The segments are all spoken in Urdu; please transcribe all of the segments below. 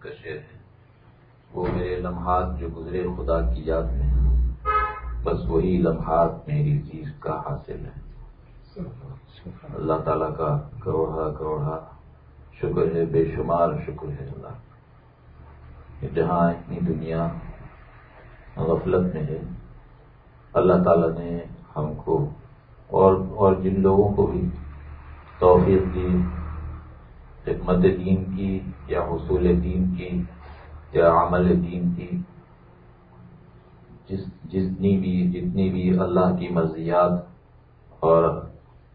کا شعر ہے وہ میرے لمحات جو گزرے، خدا کی یاد میں بس وہی لمحات میری چیز کا حاصل ہے اللہ تعالیٰ کا کروڑا کروڑا شکر ہے، بے شمار شکر ہے اللہ۔ جہاں اتنی دنیا غفلت میں ہے، اللہ تعالیٰ نے ہم کو اور اور جن لوگوں کو بھی توفیق دی۔ خدمت دین کی، یا حصول دین کی، یا عمل دین کی۔ جس، جتنی بھی جتنی بھی اللہ کی مرضیات اور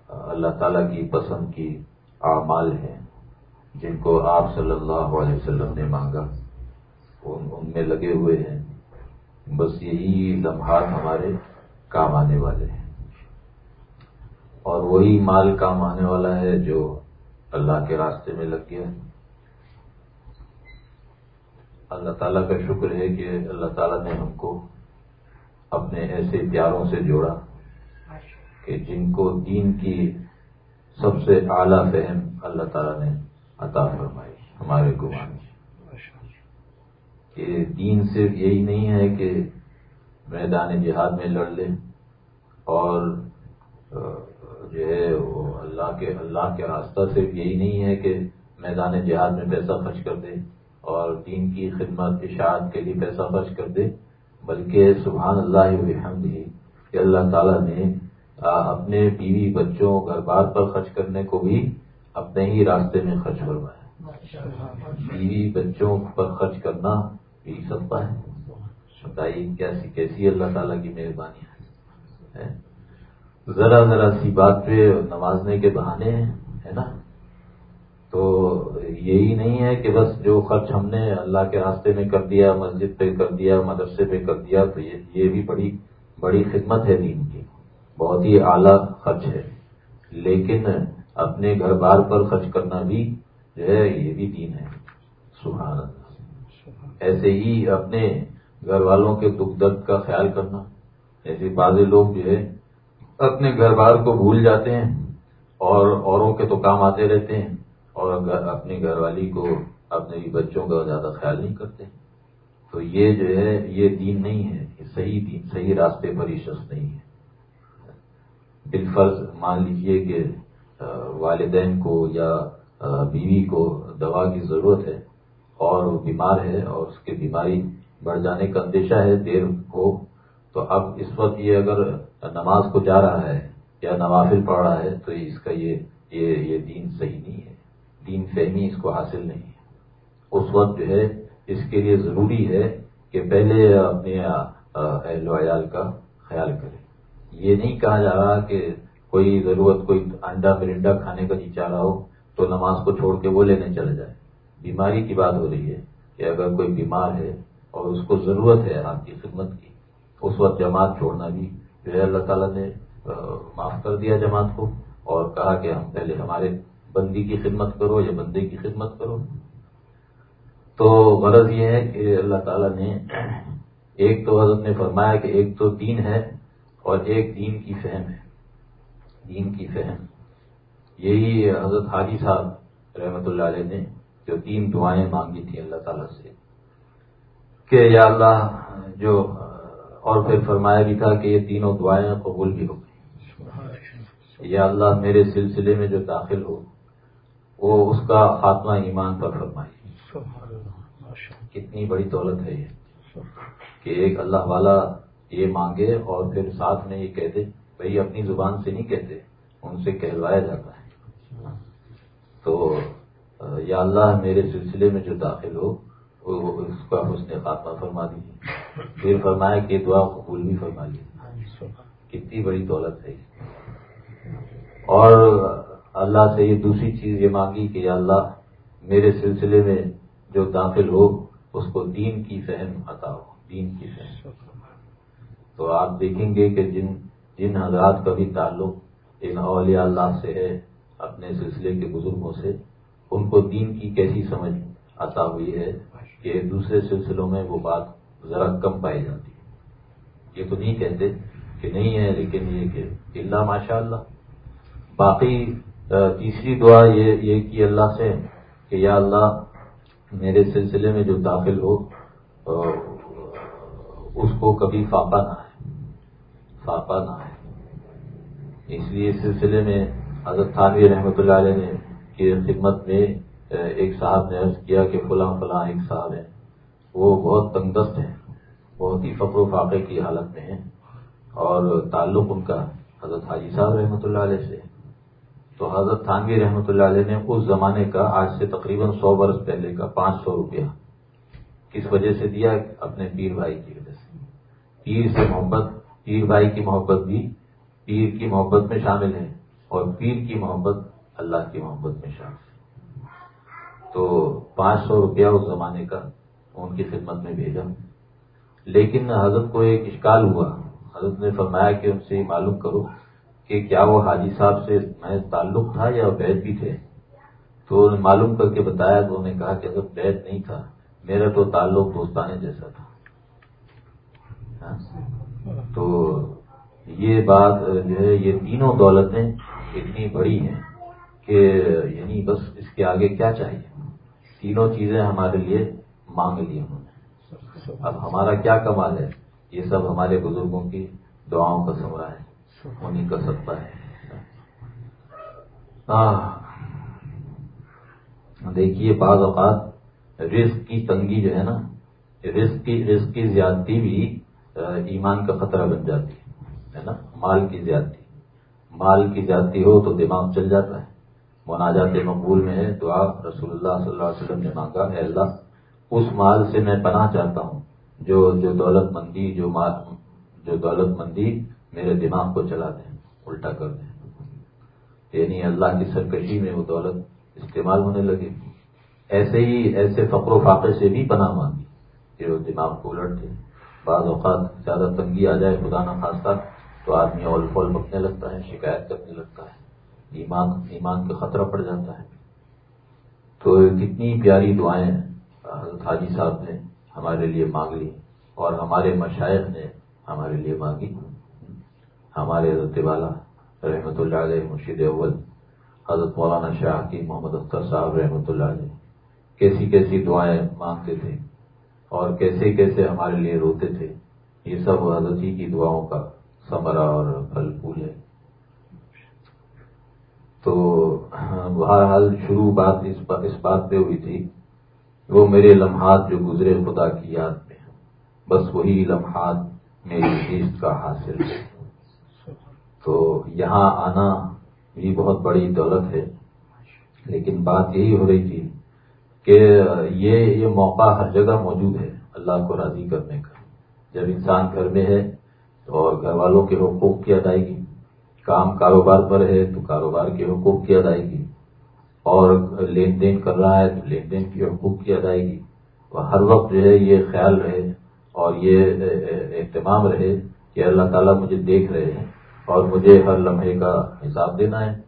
اللہ تعالیٰ کی پسند کی اعمال ہیں، جن کو آپ صلی اللہ علیہ وسلم نے مانگا ان میں لگے ہوئے ہیں۔ بس یہی لمحات ہمارے کام آنے والے ہیں۔ اور وہی مال کام آنے والا ہے جو اللہ کے راستے میں لگ گیا اللہ تعالیٰ کا شکر ہے کہ اللہ تعالیٰ نے ہم کو اپنے ایسے پیاروں سے جوڑا کہ جن کو دین کی سب سے اعلیٰ فہم اللہ تعالیٰ نے عطا فرمائی، ہمارے گمان کہ دین صرف یہی نہیں ہے کہ میدان جہاد میں لڑ لیں اور جو ہے وہ اللہ کے اللہ کے راستہ صرف یہی نہیں ہے کہ میدان جہاد میں پیسہ خرچ کر دے اور دین کی خدمت اشاعت کے لیے پیسہ خرچ کر دے، بلکہ سبحان اللہ الحمد کہ اللہ تعالیٰ نے اپنے بیوی بچوں گھر بار پر خرچ کرنے کو بھی اپنے ہی راستے میں خرچ کروایا بیوی بچوں پر خرچ کرنا بھی سب ہے۔ بتائیے کیسی کیسی اللہ تعالیٰ کی مہربانی ہے؟ ذرا ذرا سی بات پہ نوازنے کے بہانے ہے نا؟ تو یہی نہیں ہے کہ بس جو خرچ ہم نے اللہ کے راستے میں کر دیا، مسجد پہ کر دیا، مدرسے پہ کر دیا، تو یہ بھی بڑی بڑی خدمت ہے دین کی۔ بہت ہی اعلیٰ خرچ ہے۔ لیکن اپنے گھر بار پر خرچ کرنا بھی جو ہے، یہ بھی دین ہے۔ سبحان اللہ۔ ایسے ہی اپنے گھر والوں کے دکھ درد کا خیال کرنا۔ ایسے بعض لوگ جو ہے اپنے گھر بار کو بھول جاتے ہیں اور اوروں کے تو کام آتے رہتے ہیں اور اپنی گھر والی کو اپنے بچوں کا زیادہ خیال نہیں کرتے تو یہ جو ہے، یہ دین نہیں ہے، یہ صحیح دین، صحیح راستے پر ہی شخص نہیں ہے۔ بالفرض مان لیجیے کہ والدین کو یا بیوی کو دوا کی ضرورت ہے اور وہ بیمار ہے اور اس کی بیماری بڑھ جانے کا اندیشہ ہے، دیر ہو تو اب اس وقت یہ اگر نماز کو جا رہا ہے یا نوافل پڑھ رہا ہے تو اس کا یہ یہ دین صحیح نہیں ہے۔ دین فہمی اس کو حاصل نہیں ہے۔ اس وقت جو ہے اس کے لیے ضروری ہے کہ پہلے اپنے اہل و عیال کا خیال کرے یہ نہیں کہا جا رہا کہ کوئی ضرورت کوئی انڈا مرنڈا کھانے کا جی چاہ رہا ہو تو نماز کو چھوڑ کے وہ لینے چلے جائے بیماری کی بات ہو رہی ہے کہ اگر کوئی بیمار ہے اور اس کو ضرورت ہے آپ کی خدمت کی اس وقت جماعت چھوڑنا بھی۔ جو ہے اللہ تعالیٰ نے معاف کر دیا جماعت کو اور کہا کہ ہم پہلے ہمارے بندی کی خدمت کرو یا بندے کی خدمت کرو۔ تو غرض یہ ہے کہ اللہ تعالیٰ نے ایک تو حضرت نے فرمایا کہ ایک تو دین ہے اور ایک دین کی فہم ہے۔ دین کی فہم۔ یہی حضرت حاجی صاحب رحمت اللہ علیہ نے جو تین دعائیں مانگی تھی اللہ تعالیٰ سے کہ یا اللہ جو اور پھر فرمایا بھی تھا کہ یہ تینوں دعائیں قبول بھی ہو گئی۔ یا اللہ میرے سلسلے میں جو داخل ہو، وہ اس کا خاتمہ ایمان پر فرمائی کتنی بڑی دولت ہے یہ کہ ایک اللہ والا یہ مانگے اور پھر ساتھ میں یہ کہتے بھائی، اپنی زبان سے نہیں کہتے، ان سے کہلوایا جاتا ہے۔ تو، یا اللہ میرے سلسلے میں جو داخل ہو اس کا حسن خاتمہ فرما دیجیے۔ پھر فرمایا کہ دعا قبول بھی فرما لیجیے کتنی بڑی دولت ہے اور اللہ سے یہ دوسری چیز یہ مانگی کہ یا اللہ میرے سلسلے میں جو داخل ہو اس کو دین کی فہم عطا ہو دین کی فہم۔ تو آپ دیکھیں گے کہ جن جن حضرات کا بھی تعلق ان اولیاء اللہ سے ہے اپنے سلسلے کے بزرگوں سے ان کو دین کی کیسی سمجھ عطا ہوئی ہے کہ دوسرے سلسلوں میں وہ بات ذرا کم پائی جاتی ہے۔ یہ تو نہیں کہتے کہ نہیں ہے، لیکن یہ کہ اللہ ماشاء اللہ باقی تیسری دعا یہ یہ کی اللہ سے کہ یا اللہ، میرے سلسلے میں جو داخل ہو اس کو کبھی فاپا نہ ہے فاپا نہ ہے اس لیے اس سلسلے میں حضرت تھانوی رحمۃ اللہ علیہ نے کی خدمت میں ایک صاحب نے عرض کیا کہ فلاں فلاں ایک صاحب ہیں۔ وہ بہت تندرست ہیں، بہت ہی فقر و فاقے کی حالت میں ہیں۔ اور تعلق ان کا حضرت حاجی صاحب رحمۃ اللہ علیہ سے تو حضرت تھانوی رحمۃ اللہ علیہ نے اس زمانے کا، آج سے تقریباً سو برس پہلے کا پانچ سو روپیہ کس وجہ سے دیا؟ اپنے پیر بھائی کی وجہ سے۔ پیر سے محبت، پیر بھائی کی محبت بھی پیر کی محبت میں شامل ہے اور پیر کی محبت اللہ کی محبت میں شامل ہے۔ تو پانچ سو روپیہ اس زمانے کا ان کی خدمت میں بھیجا۔ لیکن حضرت کو ایک اشکال ہوا۔ حضرت نے فرمایا کہ ان سے معلوم کرو کہ کیا وہ حاجی صاحب سے میں تعلق تھا یا بیت بھی تھے۔ تو انہوں نے معلوم کر کے بتایا تو انہوں نے کہا کہ حضرت بیت نہیں تھا، میرا تو تعلق دوستانے جیسا تھا۔ ہاں؟ تو یہ بات جو ہے، یہ تینوں دولتیں اتنی بڑی ہیں کہ یعنی بس اس کے آگے کیا چاہیے؟ تینوں چیزیں ہمارے لیے مانگ لی انہوں نے۔ اب ہمارا کیا کمال ہے؟ یہ سب ہمارے بزرگوں کی دعاؤں کا سمرا ہے۔ انہیں کا سب ہے۔ دیکھیے، بعض اوقات رزق کی تنگی جو ہے نا، رزق کی رزق کی زیادتی بھی ایمان کا خطرہ بن جاتی ہے نا؟ مال کی زیادتی۔ مال کی زیادتی ہو تو دماغ چل جاتا ہے۔ مناجات مقبول میں ہے، دعا رسول اللہ صلی اللہ علیہ وسلم نے مانگا ہے اللہ اس مال سے میں پناہ چاہتا ہوں، جو جو دولت مندی، جو مال، جو دولت مندی میرے دماغ کو چلا دیں الٹا کر دیں۔ یعنی اللہ کی سرکشی میں وہ دولت استعمال ہونے لگے۔ ایسے ہی ایسے فقر و فاقے سے بھی پناہ مانگی کہ وہ دماغ کو الٹ دے۔ بعض اوقات زیادہ تنگی آ جائے خدا نہ خاصہ تو آدمی اول فول بکنے لگتا ہے، شکایت کرنے لگتا ہے۔ ایمان ایمان کا خطرہ پڑ جاتا ہے۔ تو کتنی پیاری دعائیں حضرت حاجی صاحب نے ہمارے لیے مانگ لی اور ہمارے مشائق نے ہمارے لیے مانگی۔ ہمارے حضرت والا رحمۃ اللہ علیہ مرشید اول، حضرت مولانا شاہ کی محمد اختر صاحب رحمۃ اللہ علیہ، کیسی کیسی دعائیں مانگتے تھے اور کیسے کیسے ہمارے لیے روتے تھے، یہ سب حضرت ہی کی دعاؤں کا سمرا اور پھل پھول ہے۔ تو بہرحال شروع بات اس بات پہ ہوئی تھی وہ میرے لمحات جو گزرے خدا کی یاد میں بس وہی لمحات میری عزت کا حاصل ہے تو یہاں آنا بھی بہت بڑی دولت ہے۔ لیکن بات یہی ہو رہی تھی کہ یہ یہ موقع ہر جگہ موجود ہے اللہ کو راضی کرنے کا۔ جب انسان گھر میں ہے اور گھر والوں کے حقوق کی ادائیگی، کام کاروبار پر ہے تو کاروبار کے حقوق کی ادائیگی۔ اور لین دین کر رہا ہے تو لین دین کی حقوق کی ادائیگی۔ ہر وقت جو ہے یہ خیال رہے اور یہ اہتمام رہے کہ اللہ تعالیٰ مجھے دیکھ رہے ہیں اور مجھے ہر لمحے کا حساب دینا ہے۔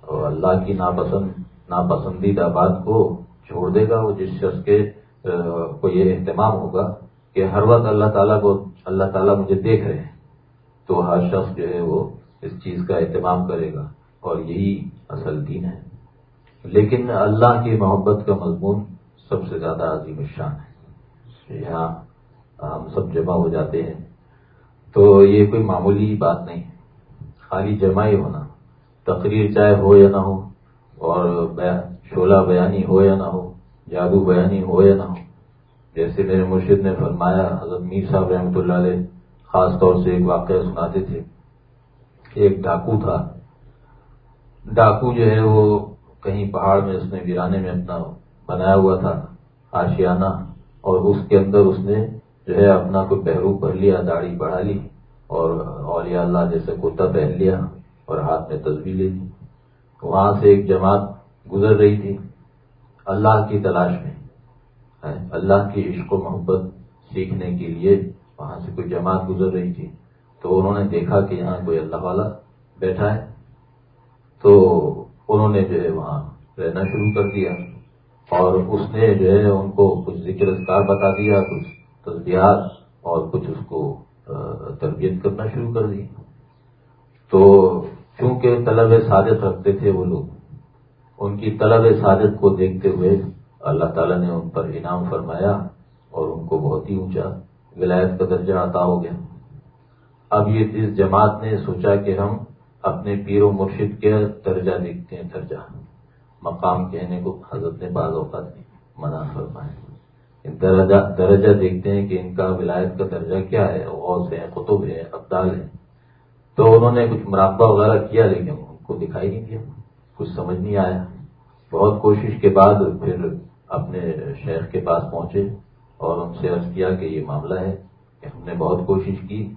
اور اللہ کی ناپسند ناپسندیدہ بات کو چھوڑ دے گا وہ جس شخص کے کو یہ اہتمام ہوگا کہ ہر وقت اللہ تعالیٰ کو اللہ تعالیٰ مجھے دیکھ رہے ہیں۔ تو ہر شخص جو ہے وہ اس چیز کا اہتمام کرے گا اور یہی اصل دین ہے۔ لیکن اللہ کی محبت کا مضمون سب سے زیادہ عظیم الشان ہے۔ یہاں ہم سب جمع ہو جاتے ہیں۔ تو یہ کوئی معمولی بات نہیں خالی جمع ہی ہونا۔ تقریر چاہے ہو یا نہ ہو، اور شولہ بیانی ہو یا نہ ہو، جادو بیانی ہو یا نہ ہو۔ جیسے میرے مرشد نے فرمایا، حضرت میر صاحب رحمۃ اللہ علیہ خاص طور سے ایک واقعہ سناتے تھے۔ ایک ڈاکو تھا۔ ڈاکو جو ہے وہ کہیں پہاڑ میں اس نے ویرانے میں اپنا بنایا ہوا تھا، آشیانہ، اور اس کے اندر اس نے جو ہے اپنا کوئی پہرو پہن لیا، داڑھی بڑھا لی، اور اولیاء اللہ جیسے کرتا پہن لیا اور ہاتھ میں تصویر لے لی۔ وہاں سے ایک جماعت گزر رہی تھی اللہ کی تلاش میں۔ اللہ کی عشق و محبت سیکھنے کے لیے وہاں سے کوئی جماعت گزر رہی تھی۔ تو انہوں نے دیکھا کہ یہاں کوئی اللہ والا بیٹھا ہے۔ تو انہوں نے جو ہے وہاں رہنا شروع کر دیا اور اس نے جو ہے ان کو کچھ ذکر اذکار بتا دیا، کچھ تصبیہات اور کچھ اس کو تربیت کرنا شروع کر دی۔ تو چونکہ طلب سعادت رکھتے تھے وہ لوگ، ان کی طلب سعادت کو دیکھتے ہوئے اللہ تعالیٰ نے ان پر انعام فرمایا اور ان کو بہت ہی اونچا ولایت کا درجہ عطا ہو گیا۔ اب یہ اس جماعت نے سوچا کہ ہم اپنے پیر و مرشد کے درجہ دیکھتے ہیں، درجہ۔ مقام کہنے کو حضرت نے بعض اوقات منع فرمائے درجہ درجہ دیکھتے ہیں کہ ان کا ولایت کا درجہ کیا ہے؟ غوث ہے، قطب ہے، ابدال ہے۔ تو انہوں نے کچھ مراقبہ وغیرہ کیا، لیکن ان کو دکھائی نہیں دیا۔ کچھ سمجھ نہیں آیا۔ بہت کوشش کے بعد پھر اپنے شہر کے پاس پہنچے اور ان سے عرض کیا کہ یہ معاملہ ہے۔ کہ ہم نے بہت کوشش کی۔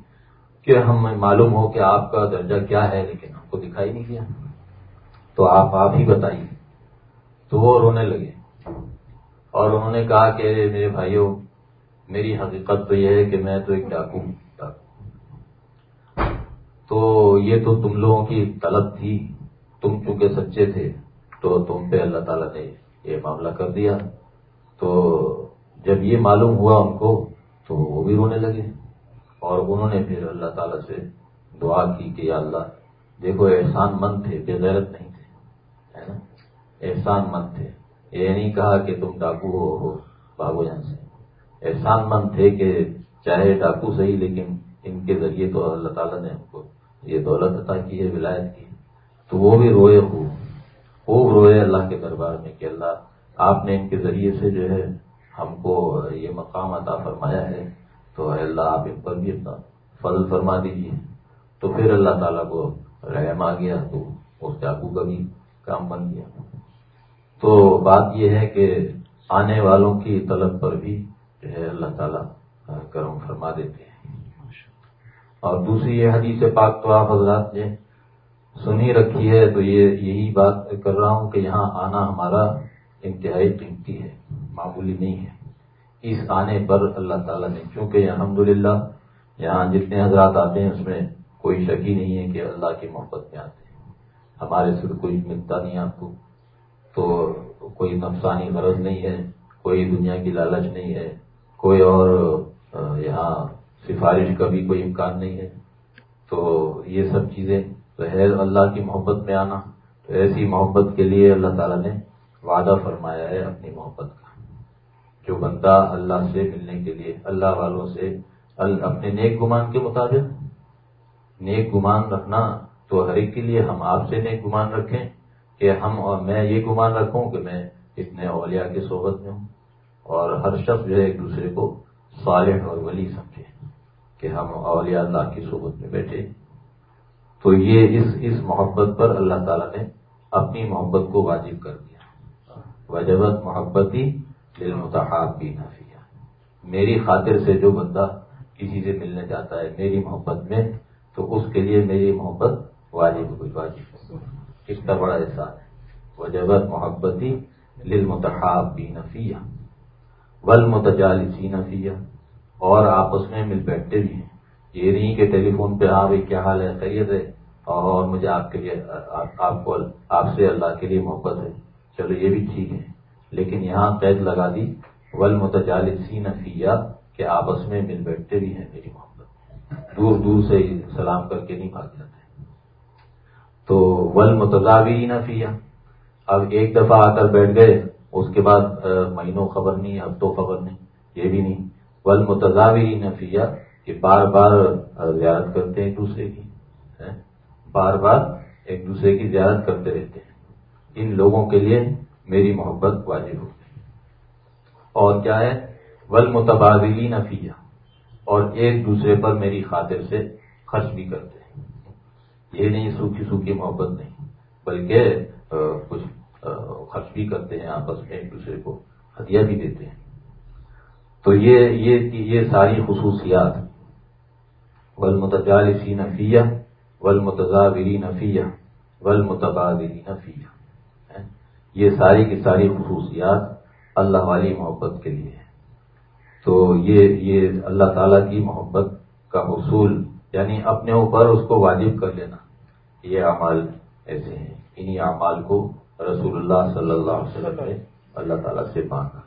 کہ ہمیں معلوم ہو کہ آپ کا درجہ کیا ہے، لیکن ہم کو دکھائی نہیں دیا۔ تو آپ آپ ہی بتائیے۔ تو وہ رونے لگے۔ اور انہوں نے کہا کہ میرے بھائیوں، میری حقیقت تو یہ ہے کہ میں تو ایک ڈاکو ہوں۔ تو یہ تو تم لوگوں کی طلب تھی۔ تم چونکہ سچے تھے، تو تم پہ اللہ تعالیٰ نے یہ معاملہ کر دیا۔ تو جب یہ معلوم ہوا ان کو، تو وہ بھی رونے لگے۔ اور انہوں نے پھر اللہ تعالیٰ سے دعا کی کہ یا اللہ، دیکھو احسان مند تھے، بے غیرت نہیں تھے احسان مند تھے۔ یہ نہیں کہا کہ تم ڈاکو ہو ہو بابو جان سے۔ احسان مند تھے کہ چاہے ڈاکو صحیح، لیکن ان کے ذریعے تو اللہ تعالیٰ نے ہم کو یہ دولت عطا کی ہے ولایت کی۔ تو وہ بھی روئے خوب۔ خوب روئے اللہ کے دربار میں کہ اللہ، آپ نے ان کے ذریعے سے جو ہے ہم کو یہ مقام عطا فرمایا ہے۔ تو اللہ آپ ان پر بھی اپنا فضل فرما دیجیے تو پھر اللہ تعالیٰ کو رحم آ گیا، تو اس چاقو کا بھی کام بن گیا۔ تو بات یہ ہے کہ آنے والوں کی طلب پر بھی جو ہے اللہ تعالیٰ کرم فرما دیتے ہیں۔ اور دوسری یہ حدیث پاک تو آپ حضرات نے سنی رکھی ہے، تو یہ یہی بات کر رہا ہوں کہ یہاں آنا ہمارا انتہائی قیمتی ہے، معمولی نہیں ہے۔ اس آنے پر اللہ تعالیٰ نے چونکہ الحمد یہاں جتنے حضرات آتے ہیں اس میں کوئی شک ہی نہیں ہے کہ اللہ کی محبت میں آتے ہیں۔ ہمارے سے کوئی ملتا نہیں آپ کو۔ تو کوئی نفسانی غرض نہیں ہے، کوئی دنیا کی لالچ نہیں ہے، کوئی اور یہاں سفارش کا بھی کوئی امکان نہیں ہے۔ تو یہ سب چیزیں تو ہے اللہ کی محبت میں آنا۔ تو ایسی محبت کے لیے اللہ تعالیٰ نے وعدہ فرمایا ہے اپنی محبت کا۔ جو بندہ اللہ سے ملنے کے لیے اللہ والوں سے اپنے نیک گمان کے مطابق نیک گمان رکھنا تو ہر ایک کے لیے ہم آپ سے نیک گمان رکھیں کہ ہم اور میں یہ گمان رکھوں کہ میں اتنے اولیاء کی صحبت میں ہوں اور ہر شخص جو ہے ایک دوسرے کو صالح اور ولی سمجھے کہ ہم اولیاء اللہ کی صحبت میں بیٹھے۔ تو یہ اس اس محبت پر اللہ تعالیٰ نے اپنی محبت کو واجب کر دیا۔ وجبت محبت دل متحاب بھی نفیہ میری خاطر سے جو بندہ کسی سے ملنے جاتا ہے میری محبت میں، تو اس کے لیے میری محبت واجب کوئی واجب کس کا بڑا احسان ہے۔ وجبت محبت ہی دل بھی نفیہ ول متجالسی نفیہ اور آپس میں مل بیٹھتے بھی ہیں۔ یہ نہیں کہ ٹیلی فون پہ ہاں بھائی، کیا حال ہے؟ خیریت ہے؟ اور مجھے آپ کے لیے، آپ کو آپ سے اللہ کے لیے محبت ہے۔ چلو، یہ بھی ٹھیک ہے۔ لیکن یہاں قید لگا دی ول متجالسی نفیہ کہ آپس میں مل بیٹھتے بھی ہیں میری محبت۔ دور دور سے سلام کر کے نہیں بھاگ جاتے۔ تو ول متضابی نفیہ اب ایک دفعہ آ کر بیٹھ گئے، اس کے بعد مہینوں خبر نہیں، ہفتوں خبر نہیں، یہ بھی نہیں۔ ول متضابی نفیہ کہ بار بار زیارت کرتے ہیں ایک دوسرے کی بار بار ایک دوسرے کی زیارت کرتے رہتے ہیں۔ ان لوگوں کے لیے میری محبت واجب ہوتی اور کیا ہے؟ ول متبادلی نفیہ اور ایک دوسرے پر میری خاطر سے خرچ بھی کرتے ہیں۔ یہ نہیں سوکھی سوکھی محبت نہیں، بلکہ کچھ خرچ بھی کرتے ہیں آپس میں ایک دوسرے کو ہدیہ بھی دیتے ہیں۔ تو یہ یہ ساری خصوصیات۔ والمتجالسی نفیہ والمتضابری نفیہ والمتبادری نفیہ یہ ساری کی ساری خصوصیات اللہ والی محبت کے لیے تو یہ یہ اللہ تعالی کی محبت کا حصول یعنی اپنے اوپر اس کو واجب کر لینا یہ اعمال ایسے ہیں۔ انہی اعمال کو رسول اللہ صلی اللہ علیہ وسلم نے اللہ تعالیٰ سے مانگا۔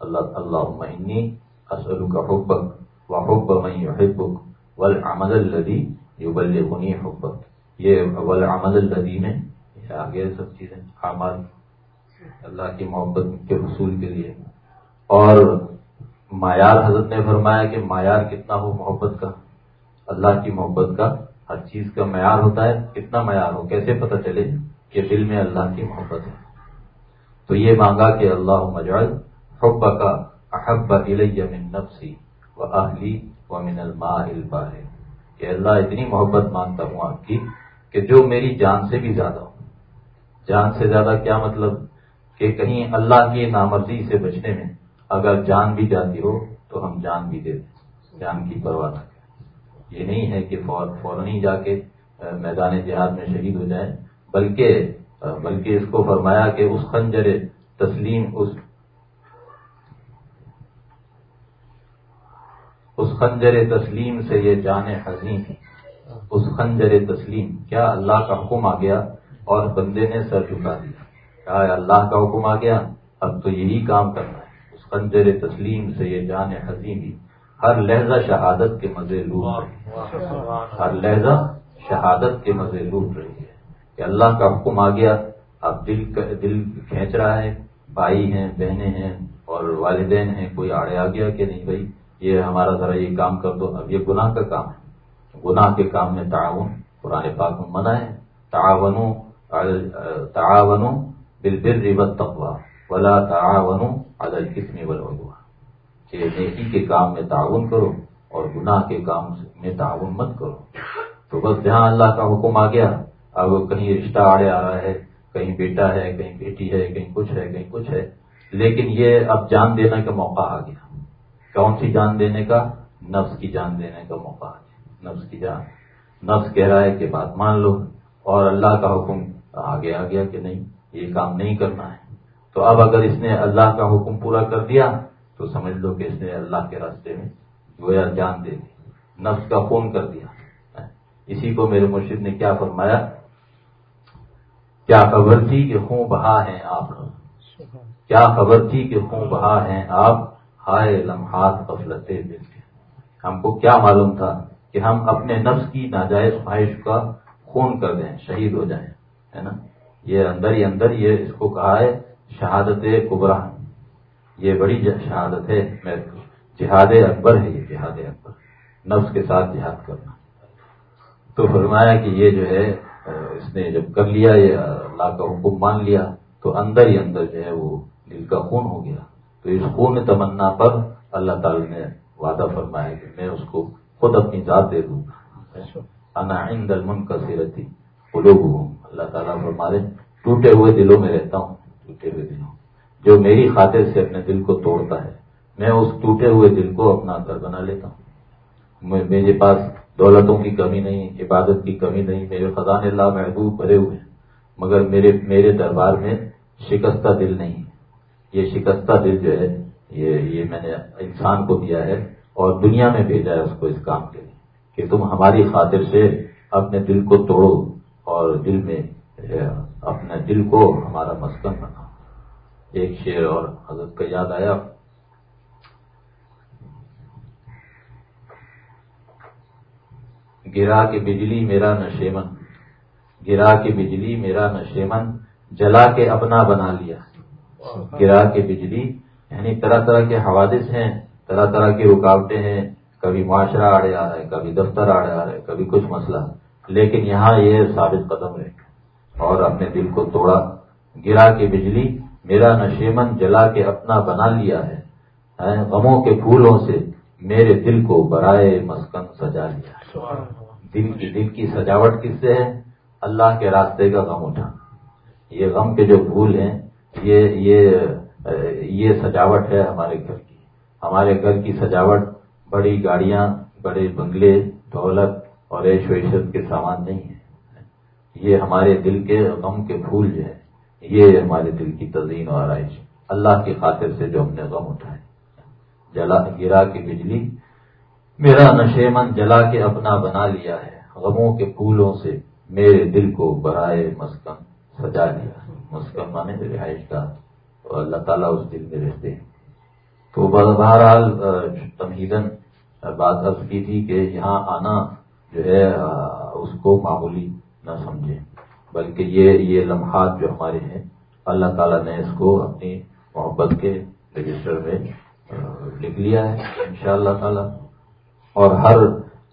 اللہ اللہ انی اسلو کا حبک و حب میں حبک ولامد الدی یہ بلغنی حبت یہ ولامد الدی میں آگے سب چیزیں، اعمال۔ اللہ کی محبت کے حصول کے لیے۔ اور معیار حضرت نے فرمایا کہ معیار کتنا ہو محبت کا۔ اللہ کی محبت کا ہر چیز کا معیار ہوتا ہے۔ کتنا معیار ہو؟ کیسے پتہ چلے کہ دل میں اللہ کی محبت ہے؟ تو یہ مانگا کہ اللہ مجعل حب کا احب من نفسی و اہلی و من الماء الباہر۔ کہ اللہ اتنی محبت مانگتا ہوں آپ کی کہ جو میری جان سے بھی زیادہ ہو۔ جان سے زیادہ کیا مطلب؟ کہ کہیں اللہ کی نامرضی سے بچنے میں اگر جان بھی جاتی ہو تو ہم جان بھی دے دیں جان کی پرواہ نہ کریں۔ یہ نہیں ہے کہ فوراً ہی جا کے میدان جہاد میں شہید ہو جائیں، بلکہ بلکہ اس کو فرمایا کہ اس خنجر تسلیم، اس اس خنجر تسلیم سے یہ جان حزین اس خنجر تسلیم، کیا اللہ کا حکم آ گیا اور بندے نے سر جھکا دیا؟ کہا اللہ کا حکم آ گیا اب تو یہی کام کرنا ہے. اس خنجر تسلیم سے یہ جان حزین ہر لہجہ شہادت کے مزے لوٹ رہی ہر لہجہ شہادت کے مزے لوٹ رہی ہے۔ کہ اللہ کا حکم آ گیا اب دل دل کھینچ رہا ہے بھائی ہیں بہنیں ہیں اور والدین ہیں کوئی آڑے آ گیا کہ نہیں بھائی؟ یہ ہمارا ذرا یہ کام کر دو۔ اب یہ گناہ کا کام ہے۔ گناہ کے کام میں تعاون قرآن پاک میں منع ہے۔ تعاون تعاون بل بل ولا تعاون عدل کتنی بلوا کہ نیکی کے کام میں تعاون کرو اور گناہ کے کام میں تعاون مت کرو۔ تو بس جہاں اللہ کا حکم آ گیا، اب کہیں رشتہ آڑے آ رہا ہے، کہیں بیٹا ہے، کہیں بیٹی ہے، کہیں کچھ ہے، کہیں کچھ ہے۔ لیکن یہ اب جان دینے کا موقع آ گیا۔ کون سی جان دینے کا؟ نفس کی جان دینے کا موقع آ گیا۔ نفس کی جان۔ نفس کہہ رہا ہے کہ بات مان لو اور اللہ کا حکم آگے آ گیا کہ نہیں۔ یہ کام نہیں کرنا ہے۔ تو اب اگر اس نے اللہ کا حکم پورا کر دیا، تو سمجھ لو کہ اس نے اللہ کے راستے میں گویا جان دے دی، نفس کا خون کر دیا۔ اسی کو میرے مرشد نے کیا فرمایا؟ کیا خبر تھی کہ خوں بہا ہیں آپ؟ کیا خبر تھی کہ خوں بہا ہیں آپ؟ ہائے لمحات غفلت دل کے۔ ہم کو کیا معلوم تھا کہ ہم اپنے نفس کی ناجائز خواہش کا خون کر دیں، شہید ہو جائیں، ہے نا؟ یہ اندر ہی اندر یہ اس کو کہا ہے شہادت کبرا۔ یہ بڑی شہادت ہے میں جہاد اکبر ہے یہ جہاد اکبر۔ نفس کے ساتھ جہاد کرنا۔ تو فرمایا کہ یہ جو ہے اس نے جب کر لیا یہ اللہ کا حکم مان لیا تو اندر ہی اندر جو ہے وہ دل کا خون ہو گیا۔ تو اس خون تمنا پر اللہ تعالی نے وعدہ فرمایا کہ میں اس کو خود اپنی ذات دے دوں۔ گا انا عند المن کا سیرتی ہوں اللہ تعالیٰ فرمارے ٹوٹے ہوئے دلوں میں رہتا ہوں، ٹوٹے ہوئے دلوں جو میری خاطر سے اپنے دل کو توڑتا ہے، میں اس ٹوٹے ہوئے دل کو اپنا گھر بنا لیتا ہوں۔ میرے پاس دولتوں کی کمی نہیں، عبادت کی کمی نہیں، میرے خزان اللہ محبوب بھرے ہوئے ہیں۔ مگر میرے میرے دربار میں شکستہ دل نہیں یہ شکستہ دل جو ہے، یہ یہ میں نے انسان کو دیا ہے اور دنیا میں بھیجا ہے اس کو اس کام کے لیے کہ تم ہماری خاطر سے اپنے دل کو توڑو۔ اور دل میں اپنے دل کو ہمارا مسکن بناؤ ایک شعر اور حضرت کا یاد آیا۔ گرا کے بجلی میرا نشیمن گرا کے بجلی میرا نشیمن جلا کے اپنا بنا لیا۔ گرا کے بجلی یعنی طرح طرح کے حوادث ہیں، طرح طرح کی رکاوٹیں ہیں۔ کبھی معاشرہ آڑے آ رہا ہے، کبھی دفتر آڑے آ رہا ہے، کبھی کچھ مسئلہ۔ ہے لیکن یہاں یہ ثابت قدم رہے اور اپنے دل کو توڑا گرا کے بجلی میرا نشیمن جلا کے اپنا بنا لیا ہے۔ غموں کے پھولوں سے میرے دل کو برائے مسکن سجا لیا۔ دل کی دل کی سجاوٹ کس سے ہے؟ اللہ کے راستے کا غم اٹھا۔ یہ غم کے جو پھول ہیں یہ یہ یہ سجاوٹ ہے ہمارے گھر کی۔ ہمارے گھر کی سجاوٹ بڑی گاڑیاں بڑے بنگلے دولت اور ایش و عشت کے سامان نہیں ہے یہ ہمارے دل کے غم کے پھول جو ہے یہ ہمارے دل کی تزئین و آرائش۔ اللہ کی خاطر سے جو ہم نے غم اٹھائے۔ جلا، گرا کی بجلی، میرا نشے من جلا کے اپنا بنا لیا ہے۔ غموں کے پھولوں سے میرے دل کو برائے مسکن سجا لیا۔ مسکن مانے رہائش کا۔ اور اللہ تعالیٰ اس دل میں رہتے ہیں۔ تو بہرحال تمہیدن بات ارض کی تھی کہ یہاں آنا جو ہے اس کو معمولی نہ سمجھے بلکہ یہ یہ لمحات جو ہمارے ہیں، اللہ تعالیٰ نے اس کو اپنی محبت کے رجسٹر میں لکھ لیا ہے ان شاء اللہ تعالی۔ اور ہر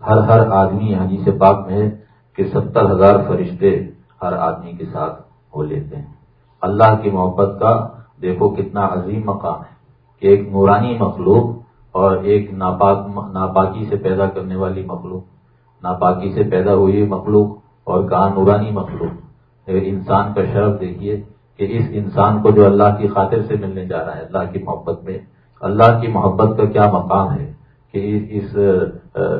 ہر ہر آدمی حجی سے پاک میں ہے کہ ستر ہزار فرشتے ہر آدمی کے ساتھ ہو لیتے ہیں۔ اللہ کی محبت کا دیکھو کتنا عظیم مقام ہے۔ کہ ایک نورانی مخلوق اور ایک ناپاک، ناپاکی سے پیدا کرنے والی مخلوق۔ ناپاکی سے پیدا ہوئی مخلوق اور کہاں نورانی مخلوق۔ انسان کا شرف دیکھیے کہ اس انسان کو جو اللہ کی خاطر سے ملنے جا رہا ہے، اللہ کی محبت میں، اللہ کی محبت کا کیا مقام ہے کہ اس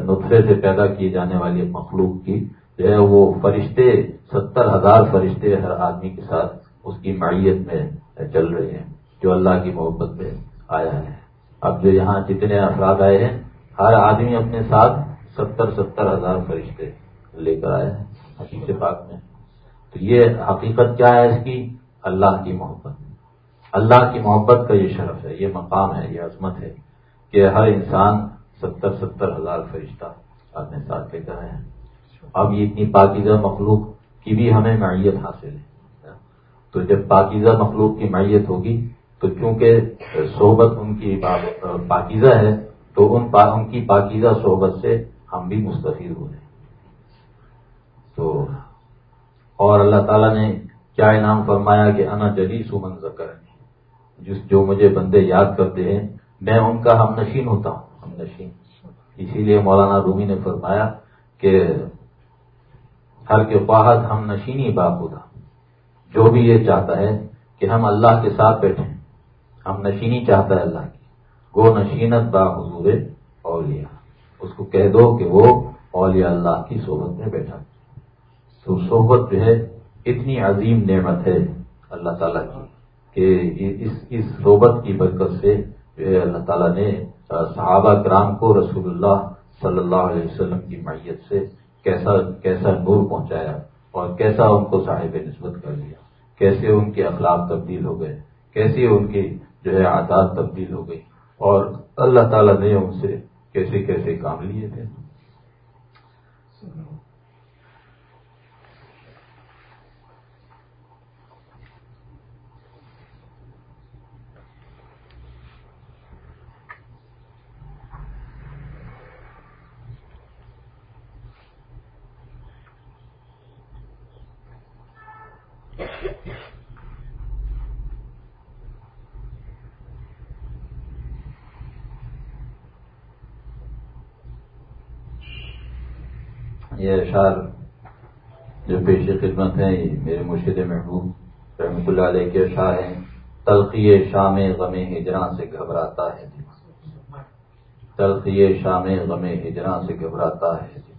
نطفے سے پیدا کیے جانے والی مخلوق کی جو ہے وہ فرشتے، ستر ہزار فرشتے ہر آدمی کے ساتھ اس کی معیت میں چل رہے ہیں، جو اللہ کی محبت میں آیا ہے۔ اب جو یہاں جتنے افراد آئے ہیں، ہر آدمی اپنے ساتھ ستر ستر ہزار فرشتے لے کر آئے ہیں حقیقت پاک میں۔ تو یہ حقیقت کیا ہے اس کی؟ اللہ کی محبت۔ اللہ کی محبت کا یہ شرف ہے، یہ مقام ہے، یہ عظمت ہے کہ ہر انسان ستر ستر ہزار فرشتہ اپنے ساتھ لے کر آئے اب یہ اتنی پاکیزہ مخلوق کی بھی ہمیں معیت حاصل ہے۔ تو جب پاکیزہ مخلوق کی معیت ہوگی، تو چونکہ صحبت ان کی پاکیزہ ہے، تو ان کی پاکیزہ صحبت سے ہم بھی مستفید ہو جائیں۔ تو اور اللہ تعالیٰ نے کیا انعام فرمایا کہ انا جدید سمن ذکر جس جو مجھے بندے یاد کرتے ہیں، میں ان کا ہم نشین ہوتا ہوں۔ ہم نشین۔ اسی لیے مولانا رومی نے فرمایا کہ ہر کے خواہد ہم نشینی باپ ہوتا۔ جو بھی یہ چاہتا ہے کہ ہم اللہ کے ساتھ بیٹھیں۔ ہم نشینی چاہتا ہے اللہ کی۔ گو نشینت با حضور اولیاء۔ اس کو کہہ دو کہ وہ اولیاء اللہ کی صحبت میں بیٹھا۔ تو صحبت جو ہے اتنی عظیم نعمت ہے اللہ تعالیٰ کی کہ اس اس صحبت کی برکت سے اللہ تعالیٰ نے صحابہ کرام کو رسول اللہ صلی اللہ علیہ وسلم کی معیت سے کیسا کیسا نور پہنچایا اور کیسا ان کو صاحب نسبت کر لیا۔ کیسے ان کے اخلاق تبدیل ہو گئے، کیسے ان کی جو ہے عادات تبدیل ہو گئی۔ اور اللہ تعالیٰ نے ان سے کیسے کیسے کام لیے تھے؟ یہ اشعار جو پیش خدمت ہیں میرے مرشد محبوب رحمۃ اللہ علیہ کے اشعار ہیں۔ تلخی شام غم ہجراں سے گھبراتا ہے جی۔ تلخی شام غم ہجراں سے گھبراتا ہے جی۔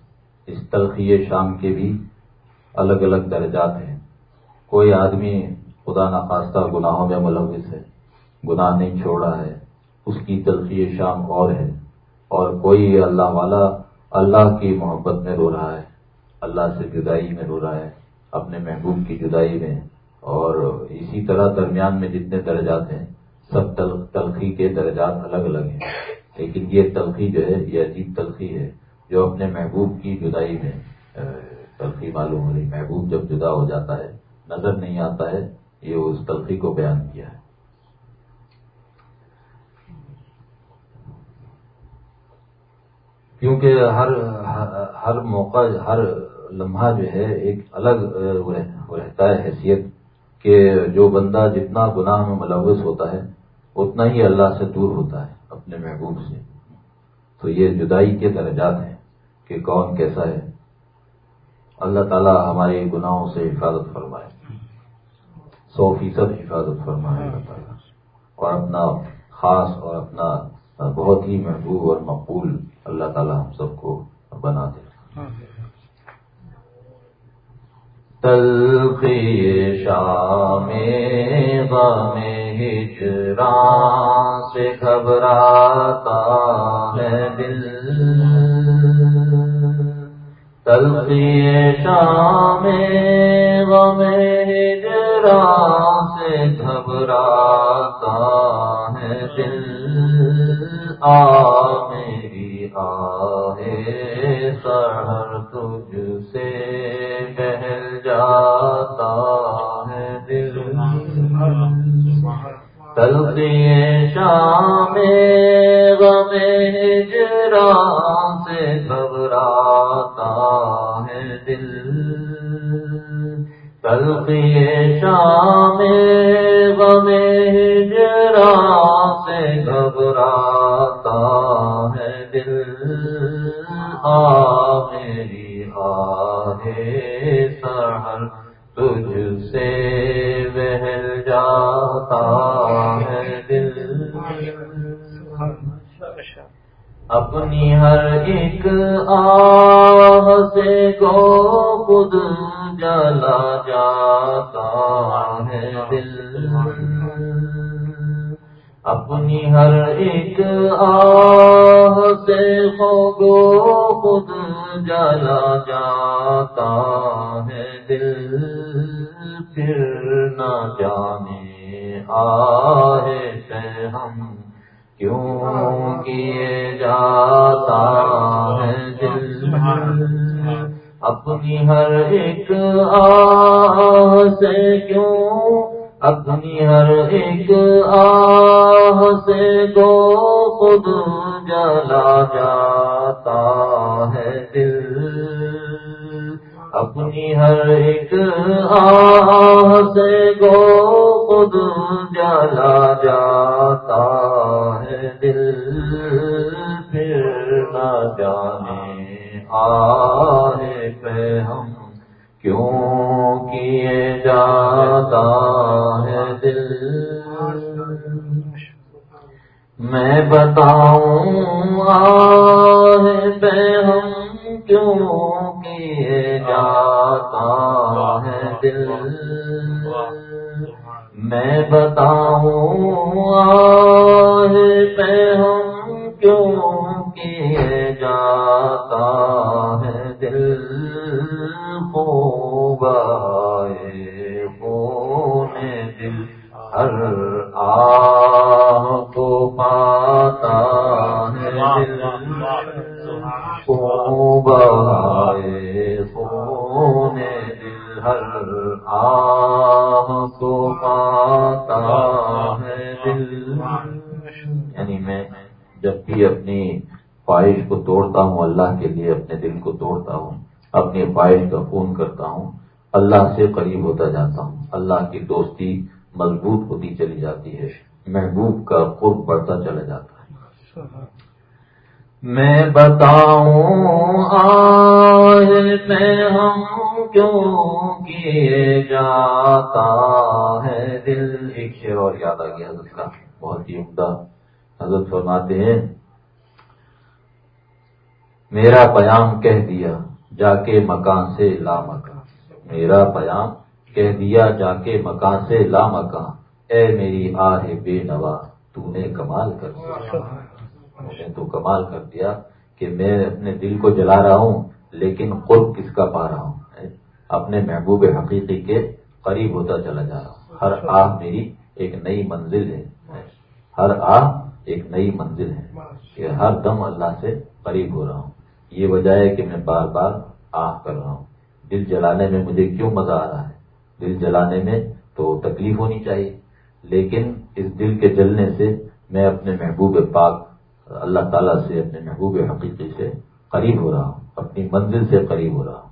اس تلخی شام کے بھی الگ الگ درجات ہیں۔ کوئی آدمی خدا نخواستہ گناہوں میں ملوث ہے، گناہ نہیں چھوڑا ہے، اس کی تلخی شام اور ہے۔ اور کوئی اللہ والا اللہ کی محبت میں رو رہا ہے، اللہ سے جدائی میں رو رہا ہے، اپنے محبوب کی جدائی میں۔ اور اسی طرح درمیان میں جتنے درجات ہیں، سب تلخی کے درجات الگ الگ ہیں۔ لیکن یہ تلخی جو ہے، یہ عجیب تلخی ہے جو اپنے محبوب کی جدائی میں تلخی معلوم ہو رہی۔ محبوب جب جدا ہو جاتا ہے، نظر نہیں آتا ہے، یہ اس تلخی کو بیان کیا ہے۔ کیونکہ ہر ہر موقع، ہر لمحہ جو ہے ایک الگ رہتا ہے حیثیت کہ جو بندہ جتنا گناہ میں ملوث ہوتا ہے، اتنا ہی اللہ سے دور ہوتا ہے اپنے محبوب سے۔ تو یہ جدائی کے درجات ہیں کہ کون کیسا ہے۔ اللہ تعالیٰ ہمارے گناہوں سے حفاظت فرمائے۔ سو فیصد حفاظت فرمائے۔ اللہ تعالیٰ۔ اور اپنا خاص اور اپنا بہت ہی محبوب اور مقبول اللہ تعالیٰ ہم سب کو بنا دے۔ تلخی شام غم ہجران سے گھبراتا ہے دل۔ تلخی شام غم ہجران سے گھبراتا ہے دل۔ آ آئے تجھ سے بہل جاتا ہے دل۔ تلقی شام غم ہجرا سے گھبراتا ہے دل۔ تلقی شام غم ہجرا سے گھبراتا ہے دل۔ آ میری آہے سہر تجھ سے بہل جاتا ہے دل۔ اپنی ہر ایک آہ سے گو خود جلا جاتا ہے دل۔ اپنی ہر ایک آہ سے گو خود جلا جاتا ہے دل پھر نہ جانے آئے سے ہم کیوں کیے جاتا ہے دل اپنی ہر ایک آہ سے کیوں اپنی ہر ایک آہ سے گو خود جلا جاتا ہے دل۔ اپنی ہر ایک آہ سے گو خود جلا جاتا ہے دل۔ پھر نہ جانے آئے پہ ہم کیوں کیے جاتا ہے دل۔ میں بتاؤں آئے پہ ہم کیوں کیے جاتا ہے دل؟ میں بتاؤں پہ ہم کیوں کیے جاتا ہے دل؟ خوب کو توڑتا ہوں اپنی خواہش کا خون کرتا ہوں، اللہ سے قریب ہوتا جاتا ہوں، اللہ کی دوستی مضبوط ہوتی چلی جاتی ہے، محبوب کا قرب بڑھتا چلا جاتا ہے۔ میں بتاؤں، آج میں ہم کیوں کیے جاتا ہے؟ دل ایک شیر اور یاد آ گیا، حضرت کا بہت ہی عمدہ حضرت فرماتے ہیں میرا پیام کہہ دیا جا کے مکان سے لا مکان۔ میرا پیام کہہ دیا جا کے مکان سے لا مکان۔ اے میری آہ بے نوا تو نے کمال کر دیا۔ نے تو کمال کر دیا کہ میں اپنے دل کو جلا رہا ہوں، لیکن قرب کس کا پا رہا ہوں؟ اپنے محبوب حقیقی کے قریب ہوتا چلا جا رہا ہوں۔ ہر آہ میری ایک نئی منزل ہے۔ ہر آہ ایک نئی منزل ہے کہ ہر دم اللہ سے قریب ہو رہا ہوں۔ یہ وجہ ہے کہ میں بار بار آہ کر رہا ہوں۔ دل جلانے میں مجھے کیوں مزہ آ رہا ہے؟ دل جلانے میں تو تکلیف ہونی چاہیے، لیکن اس دل کے جلنے سے میں اپنے محبوب پاک، اللہ تعالیٰ سے اپنے محبوب حقیقی سے قریب ہو رہا ہوں، اپنی منزل سے قریب ہو رہا ہوں۔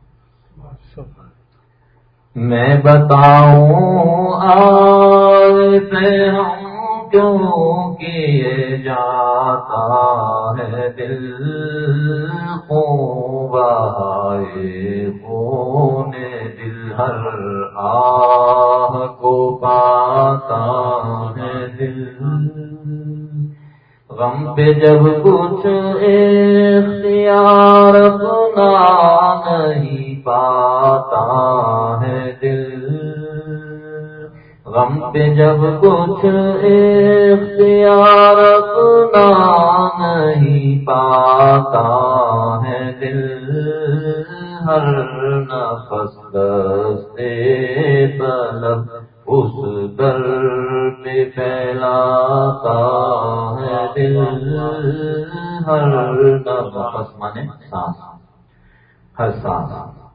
میں بتاؤں آج ہم کیوں کیے جاتا ہے دل؟ خوب آئے دل ہر آہ کو پاتا ہے دل غم پہ جب کچھ اختیار اپنا نہیں پاتا ہے دل غم پہ جب کچھ اختیار اپنا نہیں پاتا ہے دل، ہر نفس دستے طلب اس در پہ پھیلاتا ہے دل، ہر نفس مانے سانس، ہر سانس۔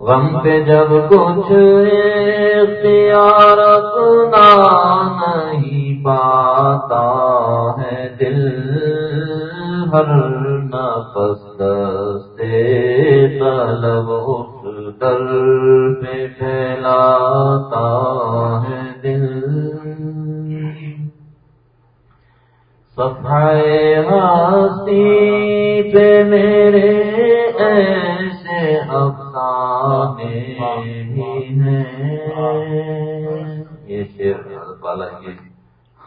غم پہ جب کچھ اختیار اپنا نہیں پاتا ہے، دل ہر نفس دستے طلب اس در پہ پھیلاتا ہے دل۔ صفحے ہستی پہ میرے ایسے یہ شیر والا یہ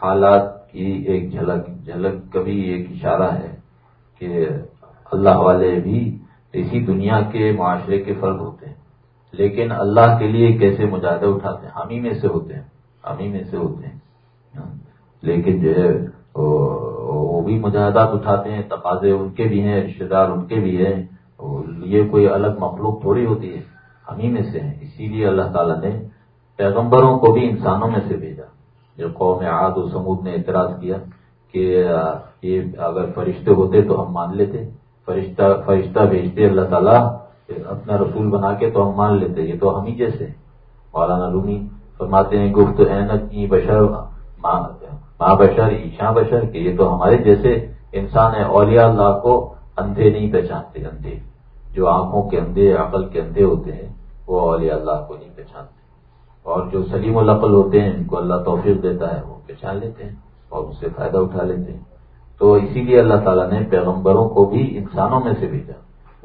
حالات کی ایک جھلک جھلک کبھی ایک اشارہ ہے کہ اللہ والے بھی اسی دنیا کے معاشرے کے فرد ہوتے ہیں۔ لیکن اللہ کے لیے کیسے مجاہدہ اٹھاتے ہیں؟ ہم ہی میں سے ہوتے ہیں۔ ہم ہی میں سے ہوتے ہیں۔ لیکن جو ہے، وہ بھی مجاہدات اٹھاتے ہیں، تقاضے ان کے بھی ہیں رشتے دار ان کے بھی ہیں۔ یہ کوئی الگ مخلوق تھوڑی ہوتی ہے۔ ہم ہی میں سے ہیں۔ اسی لیے اللہ تعالیٰ نے پیغمبروں کو بھی انسانوں میں سے بھیجا۔ جو قوم عاد و سمود نے اعتراض کیا کہ یہ اگر فرشتے ہوتے تو ہم مان لیتے۔ فرشتہ فرشتہ بھیجتے اللہ تعالیٰ اپنا رسول بنا کے تو ہم مان لیتے۔ یہ تو ہم ہی جیسے مولانا رومی فرماتے ہیں، گفت اینت کی بشر ماں بشر ایشا بشر، کہ یہ تو ہمارے جیسے انسان ہے اولیاء اللہ کو اندھے نہیں پہچانتے، اندھے۔ جو آنکھوں کے اندھے، عقل کے اندھے ہوتے ہیں۔ وہ اولیاء اللہ کو نہیں پہچانتے۔ اور جو سلیم العقل ہوتے ہیں، ان کو اللہ توفیق دیتا ہے، وہ پہچان لیتے ہیں اور اس سے فائدہ اٹھا لیتے ہیں۔ تو اسی لیے اللہ تعالیٰ نے پیغمبروں کو بھی انسانوں میں سے بھیجا۔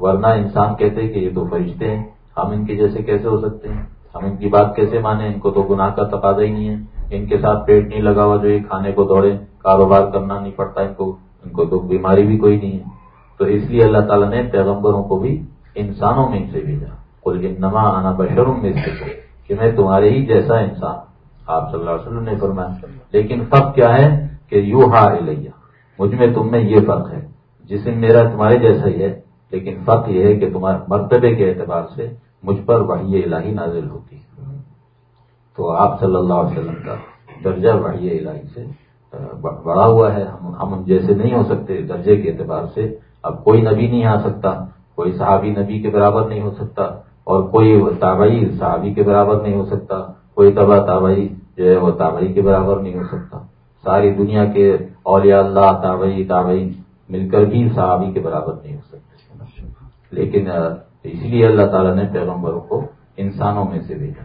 ورنہ انسان کہتے کہ یہ تو فرشتے ہیں، ہم ان کے جیسے کیسے ہو سکتے ہیں؟ ہم ان کی بات کیسے مانیں؟ ان کو تو گناہ کا تقاضا ہی نہیں ہے۔ ان کے ساتھ پیٹ نہیں لگا ہوا جو یہ کھانے کو دوڑے، کاروبار کرنا نہیں پڑتا ان کو ان کو تو بیماری بھی کوئی نہیں ہے۔ تو اس لیے اللہ تعالیٰ نے پیغمبروں کو بھی انسانوں میں سے بھیجا۔ کل انما آنا بشروں میں سے کہ میں تمہارے ہی جیسا انسان آپ صلی اللہ علیہ وسلم نے فرمایا، لیکن فرق کیا ہے کہ یو ہا لیا مجھ میں تم میں یہ فرق ہے جسم میرا تمہارے جیسا ہی ہے، لیکن فرق یہ ہے کہ تمہارے مرتبے کے اعتبار سے مجھ پر وحی الہی نازل ہوتی ہے۔ تو آپ صلی اللہ علیہ وسلم کا درجہ وحی الہی سے بڑا ہوا ہے۔ ہم جیسے نہیں ہو سکتے درجے کے اعتبار سے۔ اب کوئی نبی نہیں آ سکتا، کوئی صحابی نبی کے برابر نہیں ہو سکتا۔ اور کوئی تابعی صحابی کے برابر نہیں ہو سکتا، کوئی تبا تابعی جو ہے وہ تابعی کے برابر نہیں ہو سکتا۔ ساری دنیا کے اولیاء اللہ، تابعی تابعی مل کر بھی صحابی کے برابر نہیں ہو سکتے۔ لیکن اس لیے اللہ تعالیٰ نے پیغمبروں کو انسانوں میں سے بھیجا۔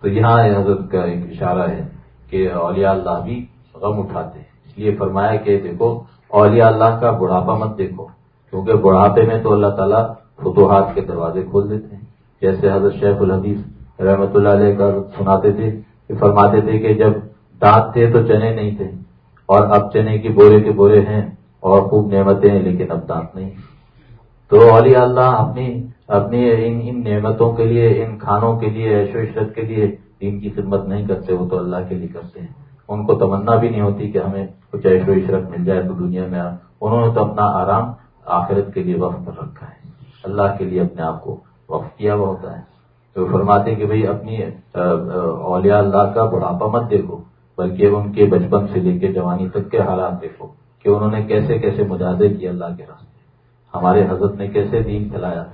تو یہاں حضرت کا ایک اشارہ ہے کہ اولیاء اللہ بھی غم اٹھاتے ہیں۔ اس لیے فرمایا کہ دیکھو، اولیاء اللہ کا بڑھاپا مت دیکھو، کیونکہ بڑھاپے میں تو اللہ تعالیٰ فتوحات کے دروازے کھول دیتے ہیں۔ جیسے حضرت شیخ الحدیث رحمۃ اللہ علیہ کا سناتے تھے کہ فرماتے تھے کہ جب دانت تھے تو چنے نہیں تھے، اور اب چنے کی بورے کے بورے ہیں اور خوب نعمتیں ہیں، لیکن اب دانت نہیں۔ تو اولیاء اللہ اپنی اپنی ان ان نعمتوں کے لیے، ان کھانوں کے لیے، عیش و عشرت کے لیے دین کی خدمت نہیں کرتے، وہ تو اللہ کے لیے کرتے ہیں۔ ان کو تمنا بھی نہیں ہوتی کہ ہمیں کچھ عیش و عشرت مل جائے تو دنیا میں انہوں نے تو اپنا آرام آخرت کے لیے وقت کر رکھا ہے۔ اللہ کے لیے اپنے آپ کو وقف کیا ہوا ہوتا ہے۔ تو فرماتے ہیں کہ بھئی اپنی اولیاء اللہ کا بڑھاپا مت دیکھو، بلکہ ان کے بچپن سے لے کے جوانی تک کے حالات دیکھو کہ انہوں نے کیسے کیسے مجاہدے کیے اللہ کے راستے ہمارے حضرت نے کیسے دین پھیلایا؟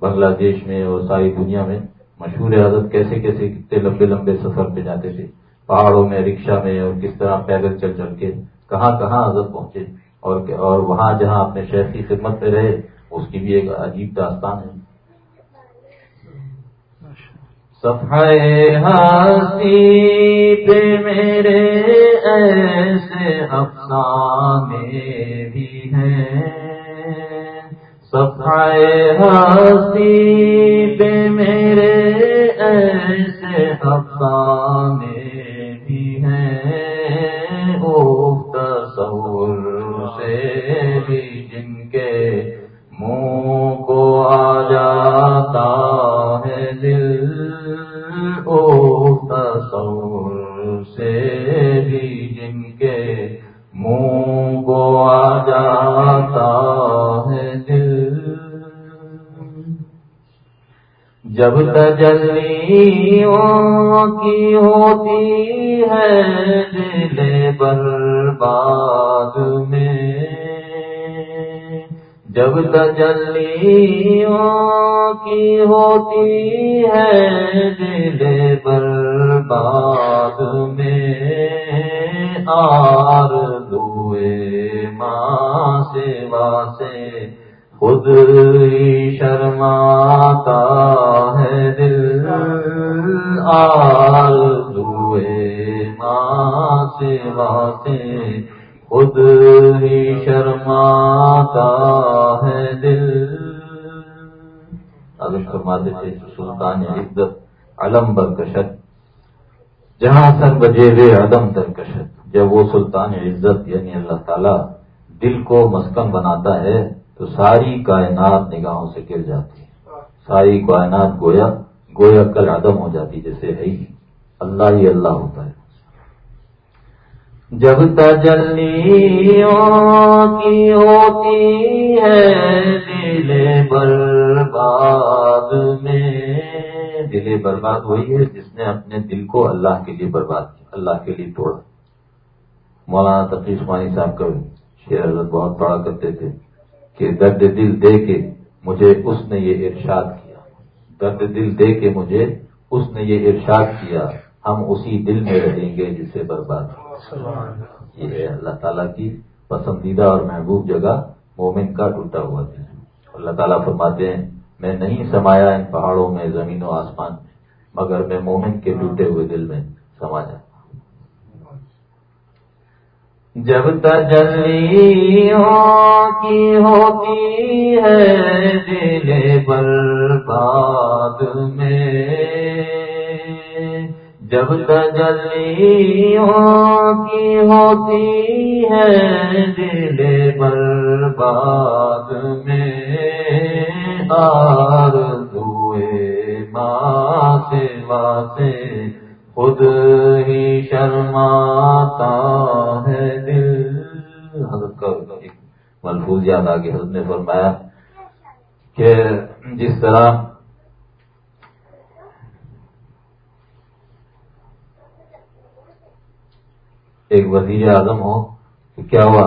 بنگلہ دیش میں اور ساری دنیا میں مشہور حضرت کیسے کیسے کتنے لمبے لمبے سفر پہ جاتے تھے، پہاڑوں میں رکشا میں اور کس طرح پیدل چل چل کے کہاں کہاں حضرت پہنچے اور وہاں جہاں اپنے شہر کی خدمت میں رہے اس کی بھی ایک عجیب داستان ہے۔ صفحے ہستی پہ میرے ایسے افسانے بھی ہیں۔ صفحے ہستی پہ میرے ایسے افسانے بھی ہیں۔ جب تجلیوں کی ہوتی ہے دل برباد میں۔ جب تجلیوں کی ہوتی ہے دل برباد میں۔ آر دوے ماں سے واسے خود ہی شرماتا ہے دل آر دوے ماں سے۔ واسے خود ہی شرماتا ہے دل۔ اگر فرماتے تھے سلطان عزت علم برکشت۔ جہاں سر بجے وے عدم ترکشت جب وہ سلطان عزت یعنی اللہ تعالی دل کو مسکن بناتا ہے تو ساری کائنات نگاہوں سے گر جاتی ہے۔ ساری کائنات گویا گویا کل عدم ہو جاتی جیسے ہے ہی۔ اللہ ہی اللہ ہوتا ہے۔ جب تجلیوں کی ہوتی ہے دل برباد میں۔ دل برباد ہوئی ہے جس نے اپنے دل کو اللہ کے لیے برباد کیا، اللہ کے لیے توڑا۔ مولانا تقی عثمانی صاحب کا شیر حضرت بہت پڑا کرتے تھے۔ کہ درد دل دے کے مجھے اس نے یہ ارشاد کیا۔ درد دل دے کے مجھے اس نے یہ ارشاد کیا۔ ہم اسی دل میں رہیں گے جسے برباد کیا یہ ہے اللہ تعالیٰ کی پسندیدہ اور محبوب جگہ، مومن کا ٹوٹا ہوا دل۔ اللہ تعالیٰ فرماتے ہیں، میں نہیں سمایا ان پہاڑوں میں، زمین و آسمان میں، مگر میں مومن کے ٹوٹے ہوئے دل میں سما جاتا جب تجلیوں کی ہوتی ہے دل برباد میں۔ جب تجلیوں کی ہوتی ہے دل برباد میں آر دوئے ماں سے واسے خود ہی شرماتا ہے دل۔ حضرت کا ملفوظ یاد آگے حضرت نے فرمایا کہ جس طرح ایک وزیر اعظم ہو تو کیا ہوا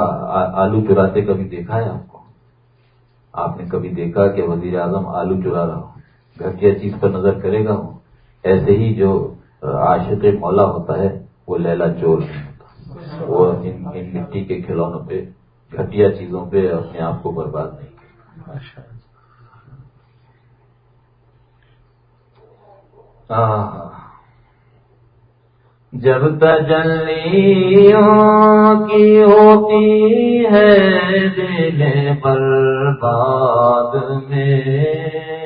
آلو چراتے کبھی دیکھا ہے آپ کو؟ آپ نے کبھی دیکھا کہ وزیر اعظم آلو چرا رہا ہو؟ گھٹیا چیز پر نظر کرے گا وہ؟ ایسے ہی جو عاشق مولا ہوتا ہے وہ لیلا چور ہوتا۔ وہ ان مٹی کے کھلونوں پہ گھٹیا چیزوں پہ اپنے آپ کو برباد نہیں کرتا۔ جب تجلیوں کی ہوتی ہے دل برباد میں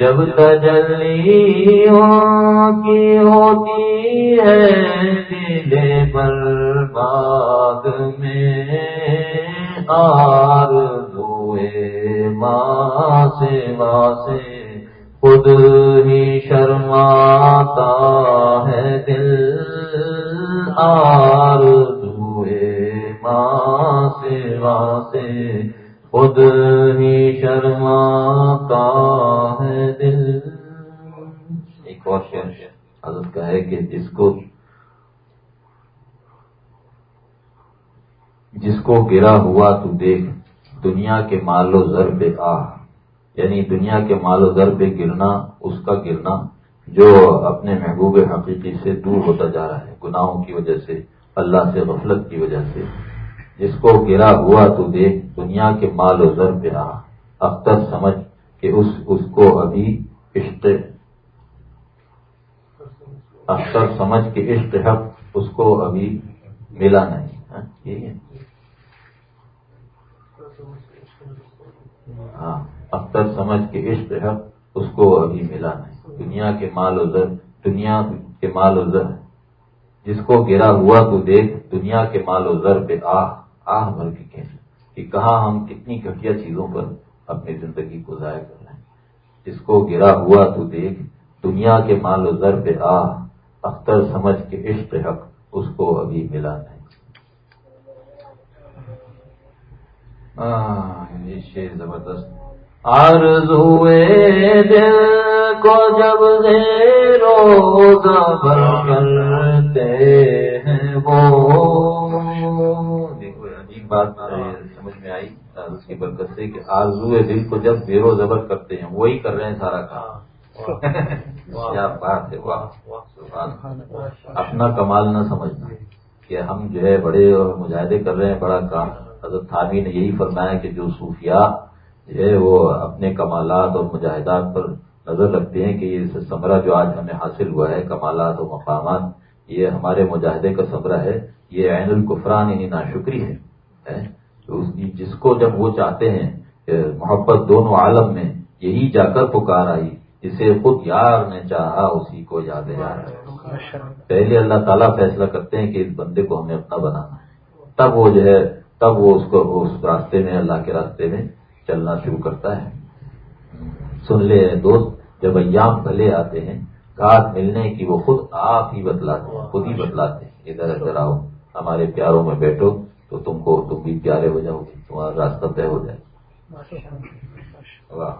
جب تجلیوں کی ہوتی ہے دل برباد میں، آر دوئے ماں سے ماں سے، خود ہی شرماتا ہے دل۔ آر دوئے ماں سے واسے خود ہی شرماتا ہے دل۔ ایک اور شہر حضرت کا ہے کہ جس کو جس کو گرا ہوا تو دیکھ، دنیا کے مال و زر پہ آ۔ یعنی دنیا کے مال و در پہ گرنا، اس کا گرنا جو اپنے محبوب حقیقی سے دور ہوتا جا رہا ہے۔ گناہوں کی وجہ سے، اللہ سے غفلت کی وجہ سے۔ جس کو گرا ہوا تو دیکھ دنیا کے مال و زر پہ رہا۔ اختر سمجھ کہ اس اس کو ابھی عشق اختر سمجھ کے عشق حق اس کو ابھی ملا نہیں۔ ہاں، ہاں اختر سمجھ کے عشق ہے اس کو ابھی ملا نہیں۔ دنیا کے مال و زر دنیا کے مال و زر۔ جس کو گرا ہوا تو دیکھ دنیا کے مال و زر پہ آہ۔ آہ بھر کے کہہ کہ کہاں ہم کتنی گھٹیا چیزوں پر اپنی زندگی کو ضائع کر رہے ہیں۔ جس کو گرا ہوا تو دیکھ، دنیا کے مال و زر پہ آہ، اختر سمجھ کے عشق حق اس کو ابھی ملا نہیں۔ یہ زبردست۔ عرض ہوئے دل کو جب روزہ بھر کرتے ہیں وہ۔ بات سمجھ میں آئی اس کی برکت سے کہ آرزو دل کو جب زیر و زبر کرتے ہیں وہی کر رہے ہیں سارا کام۔ کیا بات ہے اپنا کمال نہ سمجھنا کہ ہم جو ہے بڑے مجاہدے کر رہے ہیں بڑا کام۔ حضرت تھانوی نے یہی فرمایا کہ جو صوفیاء جو ہے وہ اپنے کمالات اور مجاہدات پر نظر رکھتے ہیں کہ یہ سمرہ جو آج ہمیں حاصل ہوا ہے کمالات و مقامات یہ ہمارے مجاہدے کا سمرہ ہے یہ عین القفران یعنی ناشکری ہے۔ جس کو جب وہ چاہتے ہیں محبت دونوں عالم میں یہی جا کر پکار آئی جسے خود یار نے چاہا، اسی کو یاد یار۔ پہلے اللہ تعالیٰ فیصلہ کرتے ہیں کہ اس بندے کو ہمیں اپنا بنانا ہے۔ تب وہ جو ہے، تب وہ اس کو اس راستے میں، اللہ کے راستے میں چلنا شروع کرتا ہے۔ سن لے دوست، جب ایام بھلے آتے ہیں گھاٹ ملنے کی وہ خود آپ ہی بتلاتے ہیں، خود ہی بتلاتے ہیں۔ ادھر ادھر آؤ، ہمارے پیاروں میں بیٹھو۔ تو تم کو تم بھی پیارے ہو جاؤ گے، تمہارا راستہ طے ہو جائے واہ۔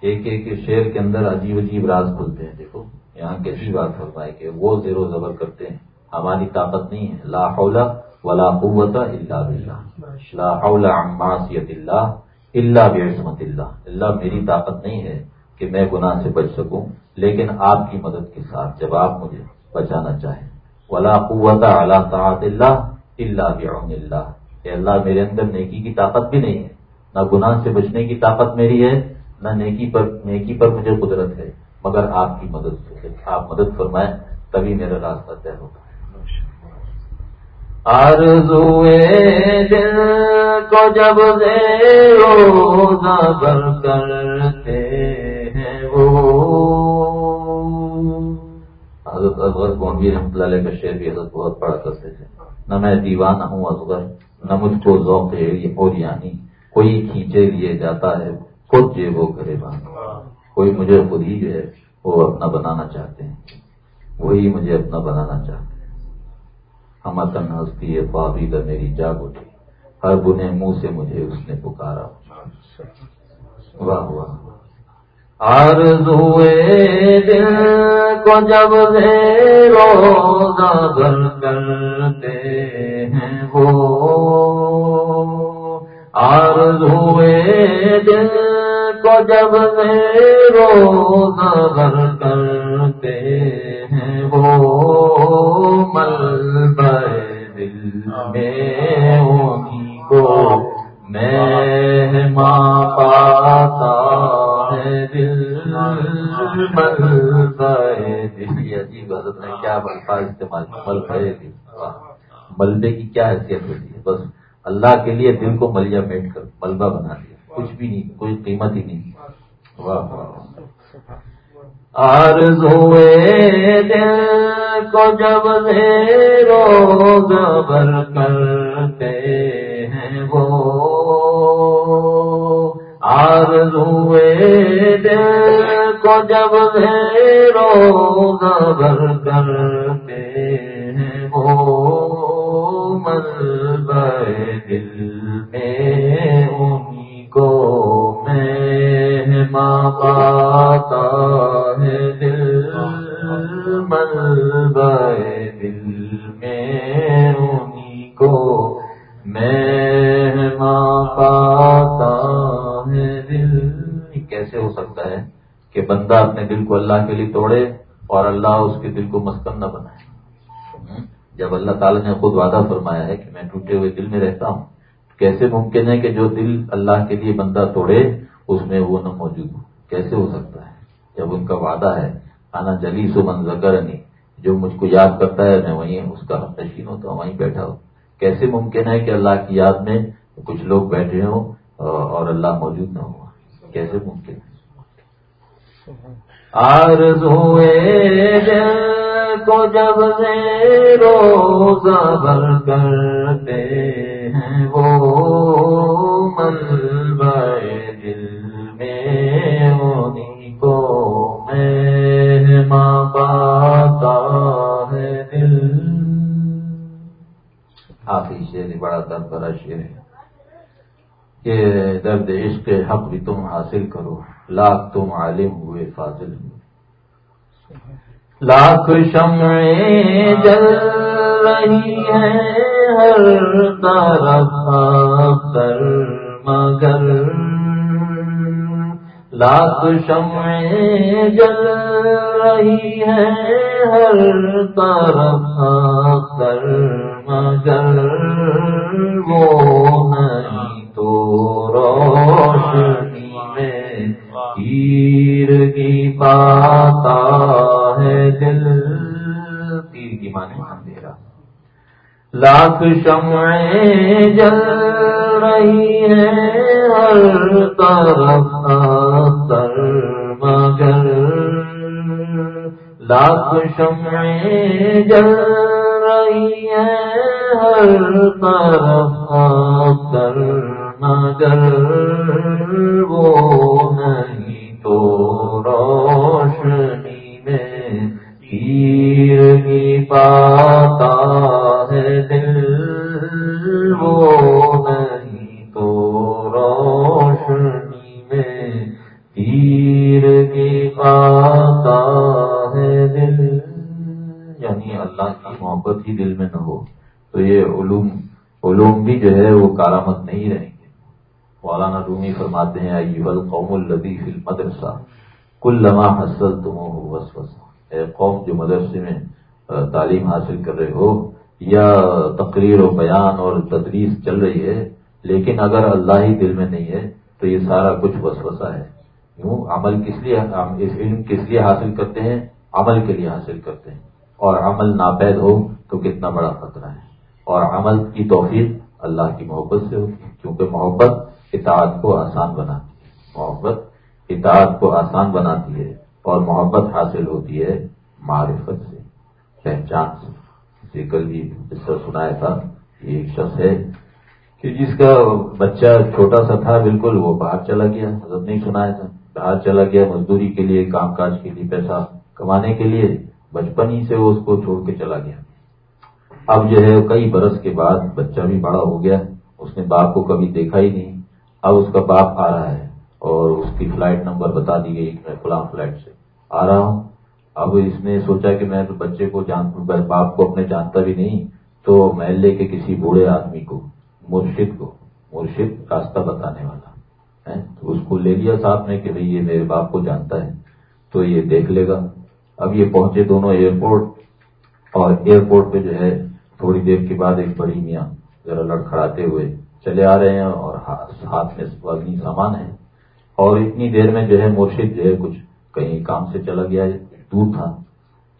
ایک ایک شعر کے اندر عجیب عجیب راز کھلتے ہیں، دیکھو۔ یہاں کیسی بات فرمائے کہ وہ زیر و زبر کرتے ہیں۔ ہماری طاقت نہیں ہے۔ لا حول ولا قوت الا باللہ۔ لا حول عن معصیت اللہ اللہ بعصمت اللہ۔ اللہ میری طاقت نہیں ہے کہ میں گناہ سے بچ سکوں، لیکن آپ کی مدد کے ساتھ جب آپ مجھے بچانا چاہیں ولا قوت اللہ طاعت اللہ اللہ بعون اللہ۔ کہ اللہ، میرے اندر نیکی کی طاقت بھی نہیں ہے۔ نہ گناہ سے بچنے کی طاقت میری ہے، نہ نیکی پر نیکی پر مجھے قدرت ہے۔ مگر آپ کی مدد سے آپ مدد فرمائیں، تبھی میرا راستہ طے ہوگا۔ آرزوے دل کو جب کرتے ہیں وہ۔ حضرت اصغر گونڈی رحمۃ اللہ کا شعر بھی حضرت بہت پڑا کرتے تھے نہ میں دیوانہ ہوں اصغر نہ مجھ کو ذوق اور یعنی کوئی کھینچے لیے جاتا ہے، خود جو وہ کرے بات کوئی مجھے خود ہی جو ہے، وہ اپنا بنانا چاہتے ہیں۔ وہی مجھے اپنا بنانا چاہتے ہیں۔ ہم تن ہستی ہے خوابیدہ میری جاگ اٹھی۔ ہر بنے منہ سے مجھے اس نے پکارا۔ واہ واہ۔ آرزوئے دل کو جب روزہ در کرتے ہیں وہ۔ آرزوئے دل کو جب روز بھر کرتے ہیں وہ۔ مل دل میں انہیں کو میں ماں پاتا ہے دل دل عجیب حضرت نے کیا بلفا استعمال مل پائے دل ملبے کی کیا حیثیت ہوتی ہے؟ بس اللہ کے لیے دل کو ملیا بیٹھ کر، ملبہ بنا دیا کچھ بھی نہیں، کوئی قیمت ہی نہیں۔ واہ آرز ہوئے دل کو جب روز بر کرتے ہیں آر ہوئے دل کو جب گھیرو بر کرتے ہیں وہ دل میں انہیں کو میں ماں پاتا اپنے دل کو اللہ کے لیے توڑے اور اللہ اس کے دل کو مسکن نہ بنائے۔ جب اللہ تعالیٰ نے خود وعدہ فرمایا ہے کہ میں ٹوٹے ہوئے دل میں رہتا ہوں کیسے ممکن ہے کہ جو دل اللہ کے لیے بندہ توڑے، اس میں وہ نہ موجود ہو؟ کیسے ہو سکتا ہے؟ جب ان کا وعدہ ہے آنا جلی سو منظر جو مجھ کو یاد کرتا ہے، میں وہیں اس کا نشین ہوتا ہوں، وہیں بیٹھا ہوں۔ کیسے ممکن ہے کہ اللہ کی یاد میں کچھ لوگ بیٹھے ہوں اور اللہ موجود نہ ہوا کیسے ممکن ہے؟ کو جب روز بھر کرتے ہیں وہ مل دل میں انہیں کو میں ماں پاتا ہے دل۔ آخری شیر بڑا درد بڑا شیر ہے کہ درد عشق حق بھی تم حاصل کرو۔ لاکھ تم عالم ہوئے، فاضل ہوئے۔ لاکھ شمعیں جل رہی ہیں، ہر طرف کر مگر۔ لاکھ شمعیں جل رہی ہے ہر طرف کر مگر۔ وہ تیر اندھیرا لاکھ شمعیں جل رہی ہیں ہر طرف تر مگر۔ لاکھ شمعیں جل رہی ہیں ہر طرف تر مگر۔ وہ نہیں تو روشنی میں تیر کی پاتا ہے دل، وہ نہیں تو روشنی میں تیر کی پاتا ہے دل۔ یعنی اللہ کی محبت ہی دل میں نہ ہو۔ تو یہ علوم علوم بھی جو ہے وہ کارآمد نہیں رہیں گے۔ مولانا رومی فرماتے ہیں آئی قوم الدی فل مدرسہ کل لمحہ حسل تم وس اے قوم جو مدرسے میں تعلیم حاصل کر رہے ہو یا تقریر و بیان اور تدریس چل رہی ہے، لیکن اگر اللہ ہی دل میں نہیں ہے تو یہ سارا کچھ وسوسہ ہے۔ یوں عمل کس لیے اس علم کس لیے حاصل کرتے ہیں؟ عمل کے لیے حاصل کرتے ہیں۔ اور عمل ناپید ہو تو کتنا بڑا خطرہ ہے۔ اور عمل کی توفیق اللہ کی محبت سے ہوتی ہے، کیونکہ محبت اطاعت کو آسان بناتی ہے۔ محبت اطاعت کو آسان بناتی ہے۔ اور محبت حاصل ہوتی ہے معرفت سے، پہچان سے۔ کل بھی اس سے سنایا تھا یہ ایک شخص ہے کہ جس کا بچہ چھوٹا سا تھا، بالکل وہ باہر چلا گیا، حضرت نہیں سنایا تھا۔ باہر چلا گیا، مزدوری کے لیے، کام کاج کے لیے، پیسہ کمانے کے لیے، بچپن ہی سے وہ اس کو چھوڑ کے چلا گیا۔ اب جو ہے، کئی برس کے بعد بچہ بھی بڑا ہو گیا۔ اس نے باپ کو کبھی دیکھا ہی نہیں۔ اب اس کا باپ آ رہا ہے۔ اور اس کی فلائٹ نمبر بتا دی گئی میں فلاں فلائٹ سے۔ آ رہا ہوں۔ اب اس نے سوچا کہ میں تو بچے کو جان باپ کو اپنے جانتا بھی نہیں، تو محلے کے کسی بوڑھے آدمی کو، مرشد کو، مرشد راستہ بتانے والا تو اس کو لے لیا ساتھ میں کہ بھئی یہ میرے باپ کو جانتا ہے، تو یہ دیکھ لے گا۔ اب یہ پہنچے دونوں ایئرپورٹ اور ایئرپورٹ پہ جو ہے تھوڑی دیر کے بعد ایک بڑی میاں ذرا لڑکھڑاتے ہوئے چلے آ رہے ہیں اور ہاتھ میں وزنی سامان ہے۔ اور اتنی دیر میں جو ہے مرشد جو ہے کچھ کہیں کام سے چلا گیا، دور تھا۔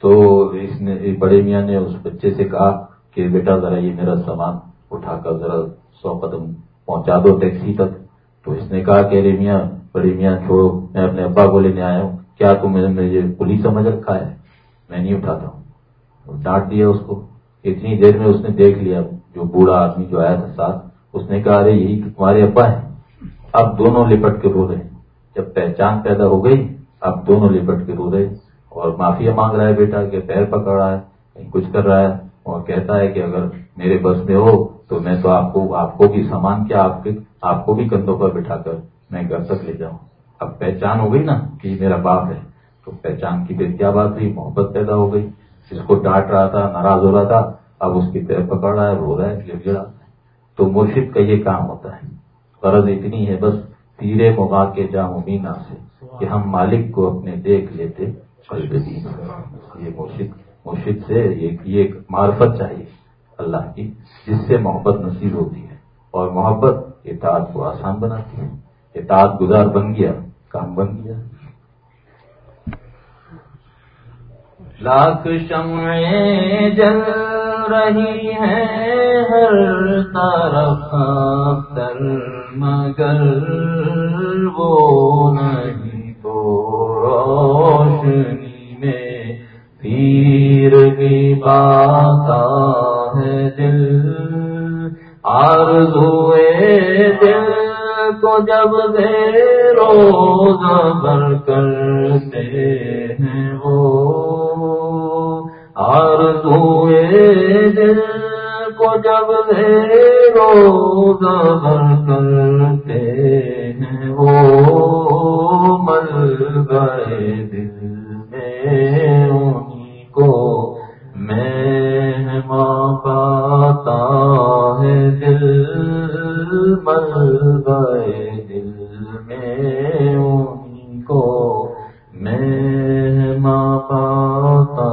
تو اس نے بڑے میاں نے اس بچے سے کہا کہ بیٹا ذرا یہ میرا سامان اٹھا کر ذرا سو قدم پہنچا دو ٹیکسی تک۔ تو اس نے کہا کہ ارے میاں، بڑی میاں، چھوڑو، میں اپنے ابا کو لینے آیا ہوں۔ کیا تم مجھے پولیس سمجھ رکھا ہے؟ میں نہیں اٹھاتا ہوں۔ ڈانٹ دیا اس کو۔ اتنی دیر میں اس نے دیکھ لیا، جو بوڑھا آدمی جو آیا تھا ساتھ، اس نے کہا، ارے یہی تمہارے ابا ہیں۔ اب دونوں لپٹ کے رو رہے جب پہچان پیدا ہو گئی، اب دونوں لپٹ کے رو رہے اور معافیا مانگ رہا ہے بیٹا کہ پیر پکڑ رہا ہے، کہیں کچھ کر رہا ہے، اور کہتا ہے کہ اگر میرے بس میں ہو تو میں تو آپ کو آپ کو بھی سامان کیا، آپ کے، آپ کو بھی کندھوں پر بٹھا کر میں گھر تک لے جاؤں۔ اب پہچان ہو گئی نا کہ یہ میرا باپ ہے، تو پہچان کی پھر کیا بات ہوئی؟ محبت پیدا ہو گئی۔ جس کو ڈانٹ رہا تھا، ناراض ہو رہا تھا، اب اس کی پیر پکڑ رہا ہے، رو رہا ہے گر گڑا۔ تو مرشد کا یہ کام ہوتا ہے۔ غرض اتنی ہے، بس تیرے مغا کے جام مینا سے کہ ہم مالک کو اپنے دیکھ لیتے۔ یہ مرشد مرشد سے یہ معرفت چاہیے اللہ کی، جس سے محبت نصیب ہوتی ہے اور محبت اطاعت کو آسان بناتی ہے۔ اطاعت گزار بن گیا، کام بن گیا۔ لاکھ شمعیں جل رہی ہیں، ہر طرف تر مگر وہ نہیں تو روشنی میں پیر کی بات ہے دل۔ آرزوئے دل کو جب دے روز بھر کرتے ہیں وہ۔ آرزوئے دل کو جب روز کرتے ہیں، وہ مل گئے دل میں انہیں کو میں ماں پاتا ہے دل دل میں ان کو میں ماں پاتا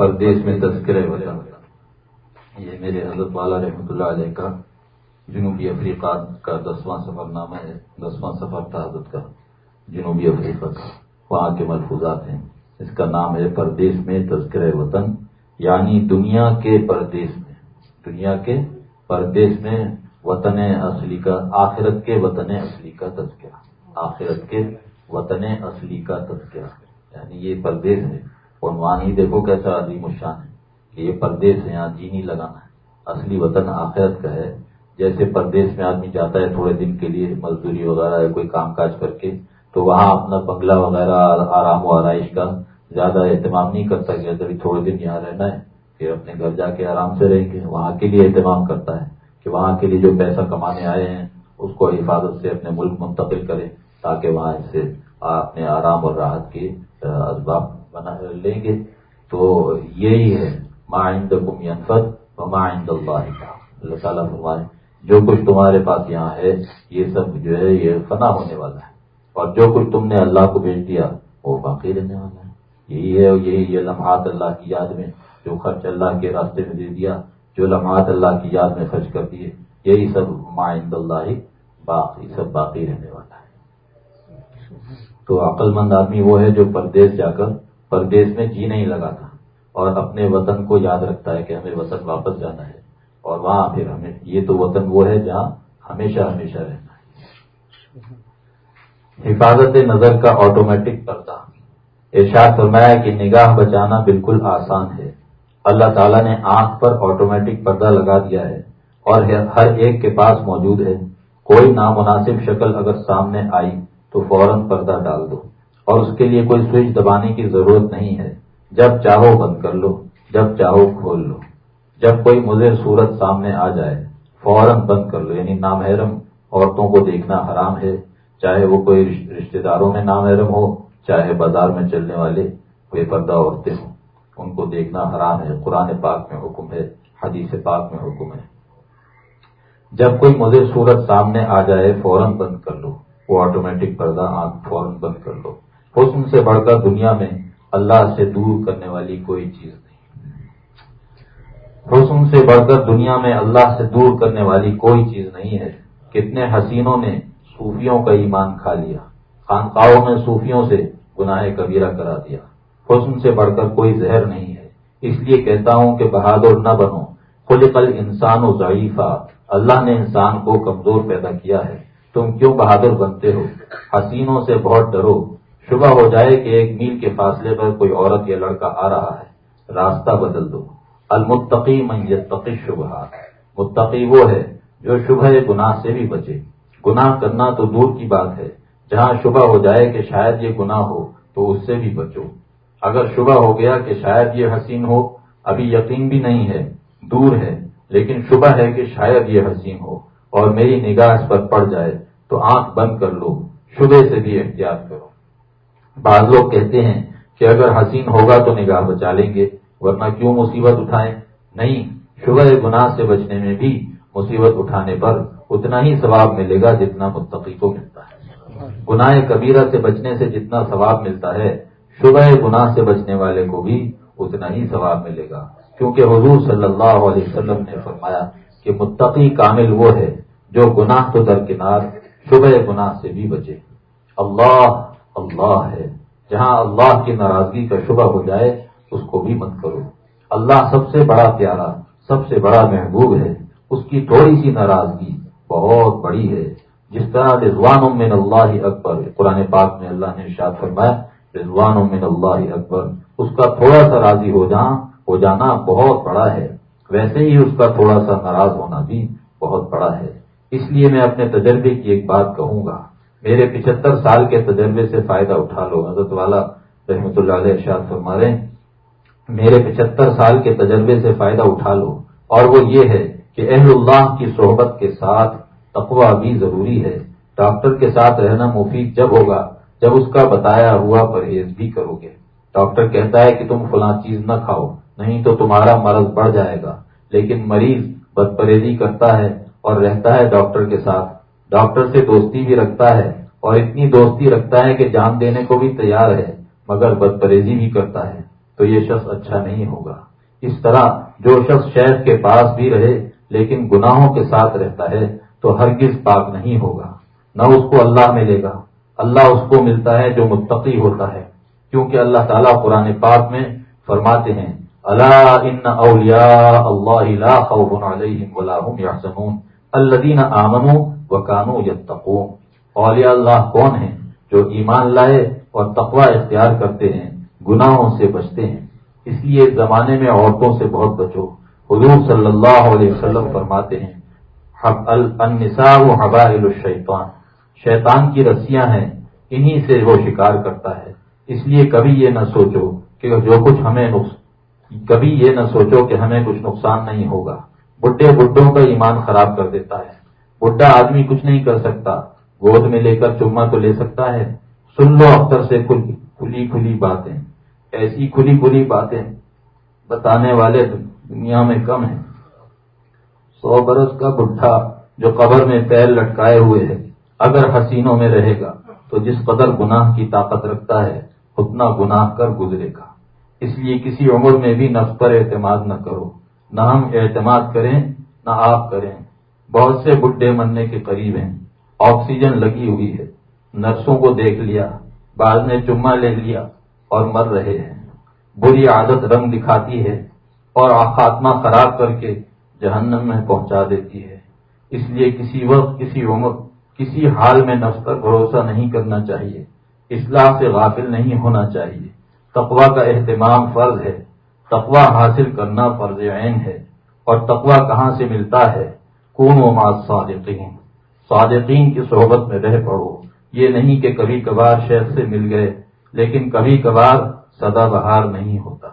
پردیش میں تذکرے وطن یہ میرے حضرت والا رحمۃ اللہ علیہ کا جنوبی افریقہ کا دسواں سفر نامہ ہے، دسواں سفر تھا حضرت کا، جنوبی افریقہ کا۔ وہاں کے ملفوظات ہیں۔ اس کا نام ہے پردیش میں تذکرہ وطن یعنی دنیا کے پردیش میں۔ دنیا کے پردیش میں وطن اصلی کا، آخرت کے وطن اصلی کا تذکرہ۔ آخرت کے وطن اصلی کا تذکرہ۔ یعنی یہ پردیش ہے۔ اور وہاں ہی دیکھو کیسا عظیم الشان ہے کہ یہ پردیش ہے یہاں جی نہیں لگانا ہے۔ اصلی وطن آخرت کا ہے۔ جیسے پردیش میں آدمی جاتا ہے تھوڑے دن کے لیے، مزدوری وغیرہ کوئی کام کاج کر کے، تو وہاں اپنا بنگلہ وغیرہ، آرام و آرائش کا زیادہ اہتمام نہیں کرتا کہ ابھی تھوڑے دن یہاں رہنا ہے، پھر اپنے گھر جا کے آرام سے رہیں گے۔ وہاں کے لیے اہتمام کرتا ہے کہ وہاں کے لیے جو پیسہ کمانے آئے ہیں، اس کو حفاظت سے اپنے ملک منتقل کرے تاکہ وہاں سے اپنے آرام اور راحت کے اسباب بنا لیں گے، تو یہی ہے ما عندکم ينفد وما عند اللہ اللہ تعالیٰ فرمائے، جو کچھ تمہارے پاس یہاں ہے، یہ سب جو ہے، یہ فنا ہونے والا ہے۔ اور جو کچھ تم نے اللہ کو بھیج دیا، وہ باقی رہنے والا ہے۔ یہی ہے یہی یہ لمحات اللہ کی یاد میں، جو خرچ اللہ کے راستے میں دے دیا، جو لمحات اللہ کی یاد میں خرچ کر دیے، یہی سب ما عند اللہ باقی، سب باقی رہنے والا ہے۔ تو عقل مند آدمی وہ ہے جو پردیش جا کر پردیش میں جی نہیں لگاتا اور اپنے وطن کو یاد رکھتا ہے کہ ہمیں وطن واپس جانا ہے۔ اور وہاں پھر ہمیں، یہ تو وطن وہ ہے جہاں ہمیشہ ہمیشہ رہنا ہے۔ حفاظت نظر کا آٹومیٹک پردہ۔ ارشاد فرمایا کہ نگاہ بچانا بالکل آسان ہے۔ اللہ تعالیٰ نے آنکھ پر آٹومیٹک پردہ لگا دیا ہے۔ اور ہر ایک کے پاس موجود ہے۔ کوئی نامناسب شکل اگر سامنے آئی تو فوراً پردہ ڈال دو۔ اور اس کے لیے کوئی سوئچ دبانے کی ضرورت نہیں ہے۔ جب چاہو بند کر لو، جب چاہو کھول لو۔ جب کوئی مضر صورت سامنے آ جائے، فوراً بند کر لو۔ یعنی نامحرم عورتوں کو دیکھنا حرام ہے۔ چاہے وہ کوئی رشتہ داروں میں نامحرم ہو، چاہے بازار میں چلنے والے کوئی پردہ عورتیں ہوں۔ ان کو دیکھنا حرام ہے۔ قرآن پاک میں حکم ہے، حدیث پاک میں حکم ہے۔ جب کوئی مضر صورت سامنے آ جائے، فوراً بند کر لو۔ وہ آٹومیٹک پردہ آنکھ فوراً بند کر لو۔ حسن سے بڑھ کر دنیا میں اللہ سے دور کرنے والی کوئی چیز نہیں۔ حسن سے بڑھ کر دنیا میں اللہ سے دور کرنے والی کوئی چیز نہیں ہے۔ کتنے حسینوں نے صوفیوں کا ایمان کھا لیا۔ خانقاہوں میں صوفیوں سے گناہ کبیرہ کرا دیا۔ حسن سے بڑھ کر کوئی زہر نہیں ہے۔ اس لیے کہتا ہوں کہ بہادر نہ بنو۔ خود کل انسان و ضعیفہ اللہ نے انسان کو کمزور پیدا کیا ہے۔ تم کیوں بہادر بنتے ہو؟ حسینوں سے بہت ڈرو۔ شبہ ہو جائے کہ ایک میل کے فاصلے پر کوئی عورت یا لڑکا آ رہا ہے۔ راستہ بدل دو۔ المتقی من یتقی شبہ۔ متقی وہ ہے جو شبہ گناہ سے بھی بچے۔ گناہ کرنا تو دور کی بات ہے۔ جہاں شبہ ہو جائے کہ شاید یہ گناہ ہو، تو اس سے بھی بچو۔ اگر شبہ ہو گیا کہ شاید یہ حسین ہو، ابھی یقین بھی نہیں ہے، دور ہے۔ لیکن شبہ ہے کہ شاید یہ حسین ہو۔ اور میری نگاہ اس پر پڑ جائے تو آنکھ بند کر لو۔ شبہ سے بھی احتیاط کرو۔ بعض لوگ کہتے ہیں کہ اگر حسین ہوگا تو نگاہ بچا لیں گے، ورنہ کیوں مصیبت اٹھائیں؟ نہیں شبہ گناہ سے بچنے میں بھی مصیبت اٹھانے پر اتنا ہی ثواب ملے گا جتنا متقی کو ملتا ہے۔ گناہ کبیرہ سے بچنے سے جتنا ثواب ملتا ہے شبہ گناہ سے بچنے والے کو بھی اتنا ہی ثواب ملے گا۔ کیونکہ حضور صلی اللہ علیہ وسلم نے فرمایا کہ متقی کامل وہ ہے جو گناہ تو درکنار شبہ گناہ سے بھی بچے۔ اللہ اللہ ہے۔ جہاں اللہ کی ناراضگی کا شبہ ہو جائے، اس کو بھی مت کرو۔ اللہ سب سے بڑا پیارا، سب سے بڑا محبوب ہے۔ اس کی تھوڑی سی ناراضگی بہت بڑی ہے۔ جس طرح رضوان من اللہ اکبر، قرآن پاک میں اللہ نے ارشاد فرمایا، رضوان من اللہ اکبر، اس کا تھوڑا سا راضی ہو جانا ہو جانا بہت بڑا ہے۔ ویسے ہی اس کا تھوڑا سا ناراض ہونا بھی بہت بڑا ہے۔ اس لیے میں اپنے تجربے کی ایک بات کہوں گا۔ میرے پچہتر سال کے تجربے سے فائدہ اٹھا لو۔ حضرت والا رحمۃ اللہ علیہ ارشاد فرما رہے میرے پچہتر سال کے تجربے سے فائدہ اٹھا لو۔ اور وہ یہ ہے کہ اہل اللہ کی صحبت کے ساتھ تقوا بھی ضروری ہے۔ ڈاکٹر کے ساتھ رہنا مفید جب ہوگا، جب اس کا بتایا ہوا پرہیز بھی کرو گے۔ ڈاکٹر کہتا ہے کہ تم فلاں چیز نہ کھاؤ، نہیں تو تمہارا مرض بڑھ جائے گا۔ لیکن مریض بد پرہیزی کرتا ہے اور رہتا ہے ڈاکٹر کے ساتھ۔ ڈاکٹر سے دوستی بھی رکھتا ہے اور اتنی دوستی رکھتا ہے کہ جان دینے کو بھی تیار ہے، مگر بد پرہیزی بھی کرتا ہے۔ تو یہ شخص اچھا نہیں ہوگا۔ اس طرح جو شخص شہر کے پاس بھی رہے لیکن گناہوں کے ساتھ رہتا ہے، تو ہرگز پاک نہیں ہوگا۔ نہ اس کو اللہ ملے گا۔ اللہ اس کو ملتا ہے جو متقی ہوتا ہے۔ کیونکہ اللہ تعالیٰ قرآن پاک میں فرماتے ہیں اللہ ان اولیاء اللہ خوف علیہم ولا هم يحزنون الذين آمنوا وكانوا يتقون اولیاء اللہ کون ہیں جو ایمان لائے اور تقوی اختیار کرتے ہیں، گناہوں سے بچتے ہیں۔ اس لیے زمانے میں عورتوں سے بہت بچو۔ حضور صلی اللہ علیہ وسلم فرماتے ہیں النساء حبائل الشیطان۔ شیطان کی رسیاں ہیں، انہی سے وہ شکار کرتا ہے۔ اس لیے کبھی یہ نہ سوچو کہ جو کچھ ہمیں کبھی یہ نہ سوچو کہ ہمیں کچھ نقصان نہیں ہوگا۔ بڈھے بڈھوں کا ایمان خراب کر دیتا ہے۔ بڈھا آدمی کچھ نہیں کر سکتا، گود میں لے کر چما تو لے سکتا ہے۔ سن لو اختر سے کھلی کھلی باتیں۔ ایسی کھلی کھلی باتیں بتانے والے دنیا میں کم ہیں۔ سو برس کا بڈھا جو قبر میں پیر لٹکائے ہوئے ہے، اگر حسینوں میں رہے گا تو جس قدر گناہ کی طاقت رکھتا ہے، اتنا گناہ کر گزرے گا۔ اس لیے کسی عمر میں بھی نفس پر اعتماد نہ کرو۔ نہ ہم اعتماد کریں، نہ آپ کریں۔ بہت سے بڈھے مرنے کے قریب ہیں۔ آکسیجن لگی ہوئی ہے۔ نرسوں کو دیکھ لیا، بعد نے چما لے لیا اور مر رہے ہیں۔ بری عادت رنگ دکھاتی ہے اور خاتمہ خراب کر کے جہنم میں پہنچا دیتی ہے۔ اس لیے کسی وقت، کسی عمر، کسی حال میں نفس پر بھروسہ نہیں کرنا چاہیے۔ اصلاح سے غافل نہیں ہونا چاہیے۔ تقوا کا اہتمام فرض ہے۔ تقوا حاصل کرنا فرض عین ہے اور تقوا کہاں سے ملتا ہے؟ کون و مات صادقین؟ صادقین کی صحبت میں رہ پڑو۔ یہ نہیں کہ کبھی کبھار شیخ سے مل گئے، لیکن کبھی کبھار سدا بہار نہیں ہوتا۔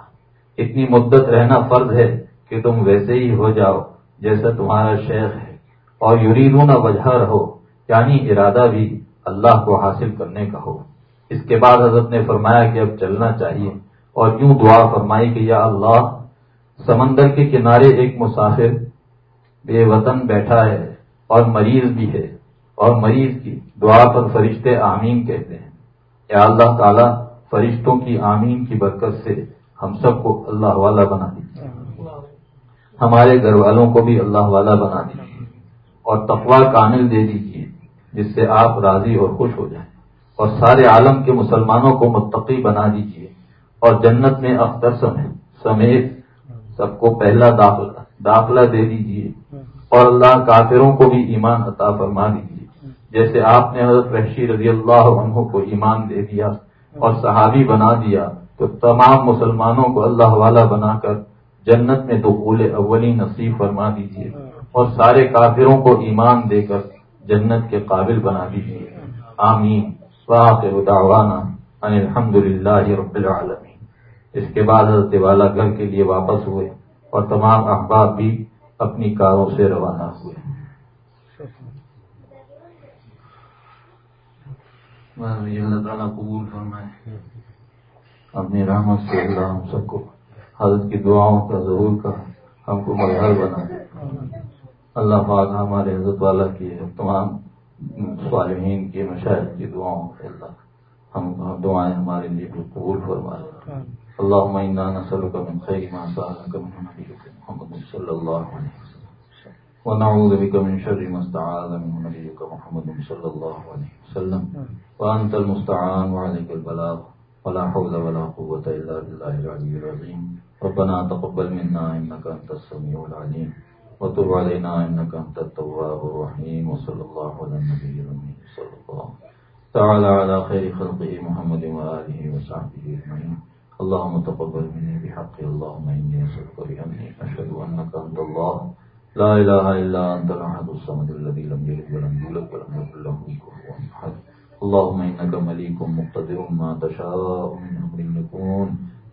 اتنی مدت رہنا فرض ہے کہ تم ویسے ہی ہو جاؤ، جیسا تمہارا شیخ ہے۔ اور یریدون وجہ رہو یعنی ارادہ بھی اللہ کو حاصل کرنے کا ہو۔ اس کے بعد حضرت نے فرمایا کہ اب چلنا چاہیے۔ اور یوں دعا فرمائی کہ یا اللہ، سمندر کے کنارے ایک مسافر بے وطن بیٹھا ہے اور مریض بھی ہے اور مریض کی دعا پر فرشتے آمین کہتے ہیں۔ یا اللہ تعالیٰ، فرشتوں کی آمین کی برکت سے ہم سب کو اللہ والا بنا دیجیے۔ ہمارے گھر والوں کو بھی اللہ والا بنا دیجیے۔ اور تقوا کامل دے دیجیے، جس سے آپ راضی اور خوش ہو جائیں۔ اور سارے عالم کے مسلمانوں کو متقی بنا دیجیے۔ اور جنت میں اختر سمیت سب کو پہلا داخلہ داخلہ دے دیجیے۔ اور اللہ کافروں کو بھی ایمان عطا فرما دیجیے۔ جیسے آپ نے حضرت رحشی رضی اللہ عنہ کو ایمان دے دیا اور صحابی بنا دیا، تو تمام مسلمانوں کو اللہ والا بنا کر جنت میں دخول اولی نصیب فرما دیجیے۔ اور سارے کافروں کو ایمان دے کر جنت کے قابل بنا دیجیے۔ آمین۔ دعوانا ان الحمد للہ رب العالمین۔ اس کے بعد حضرت والا گھر کے لیے واپس ہوئے اور تمام احباب بھی اپنی کاروں سے روانہ ہوئے۔ اللہ تعالیٰ قبول فرمائے۔ اپنی رحمت سے اللہ ہم سب کو حضرت کی دعاؤں کا ضرور کا ہم کو مظہر بنا۔ اللہ پاک ہمارے حضرت والا کی تمام صالحین کی مشاہد کی دعاؤں سے اللہ ہم دعائیں ہمارے لیے قبول فرمائے۔ اللہ عمینہ نسل کا من خیر ما سالک محمد صلی اللہ علیہ وسلم. ونعوذ بك من شر ما استعاذ منه نبيك محمد صلى الله عليه وسلم. وأنت المستعان وعليك البلاغ. ولا حول ولا قوة إلا بالله العلي العظيم. ربنا تقبل منا إنك أنت السميع العليم. وتب علينا إنك أنت التواب الرحيم. وصلى الله على النبي الأمين صلى الله تعالى على خير خلقه محمد وآله وصحبه أجمعين. اللهم تقبل مني بحق اللهم إني أسألك بأني أشهد أنك أنت الله. لا إله إلا أنت الأحد الصمد الذي لم يلد ولم يولد ولم يكن له كفوا أحد. اللهم إنك مليك مقتدر ما تشاء من أمر يكون.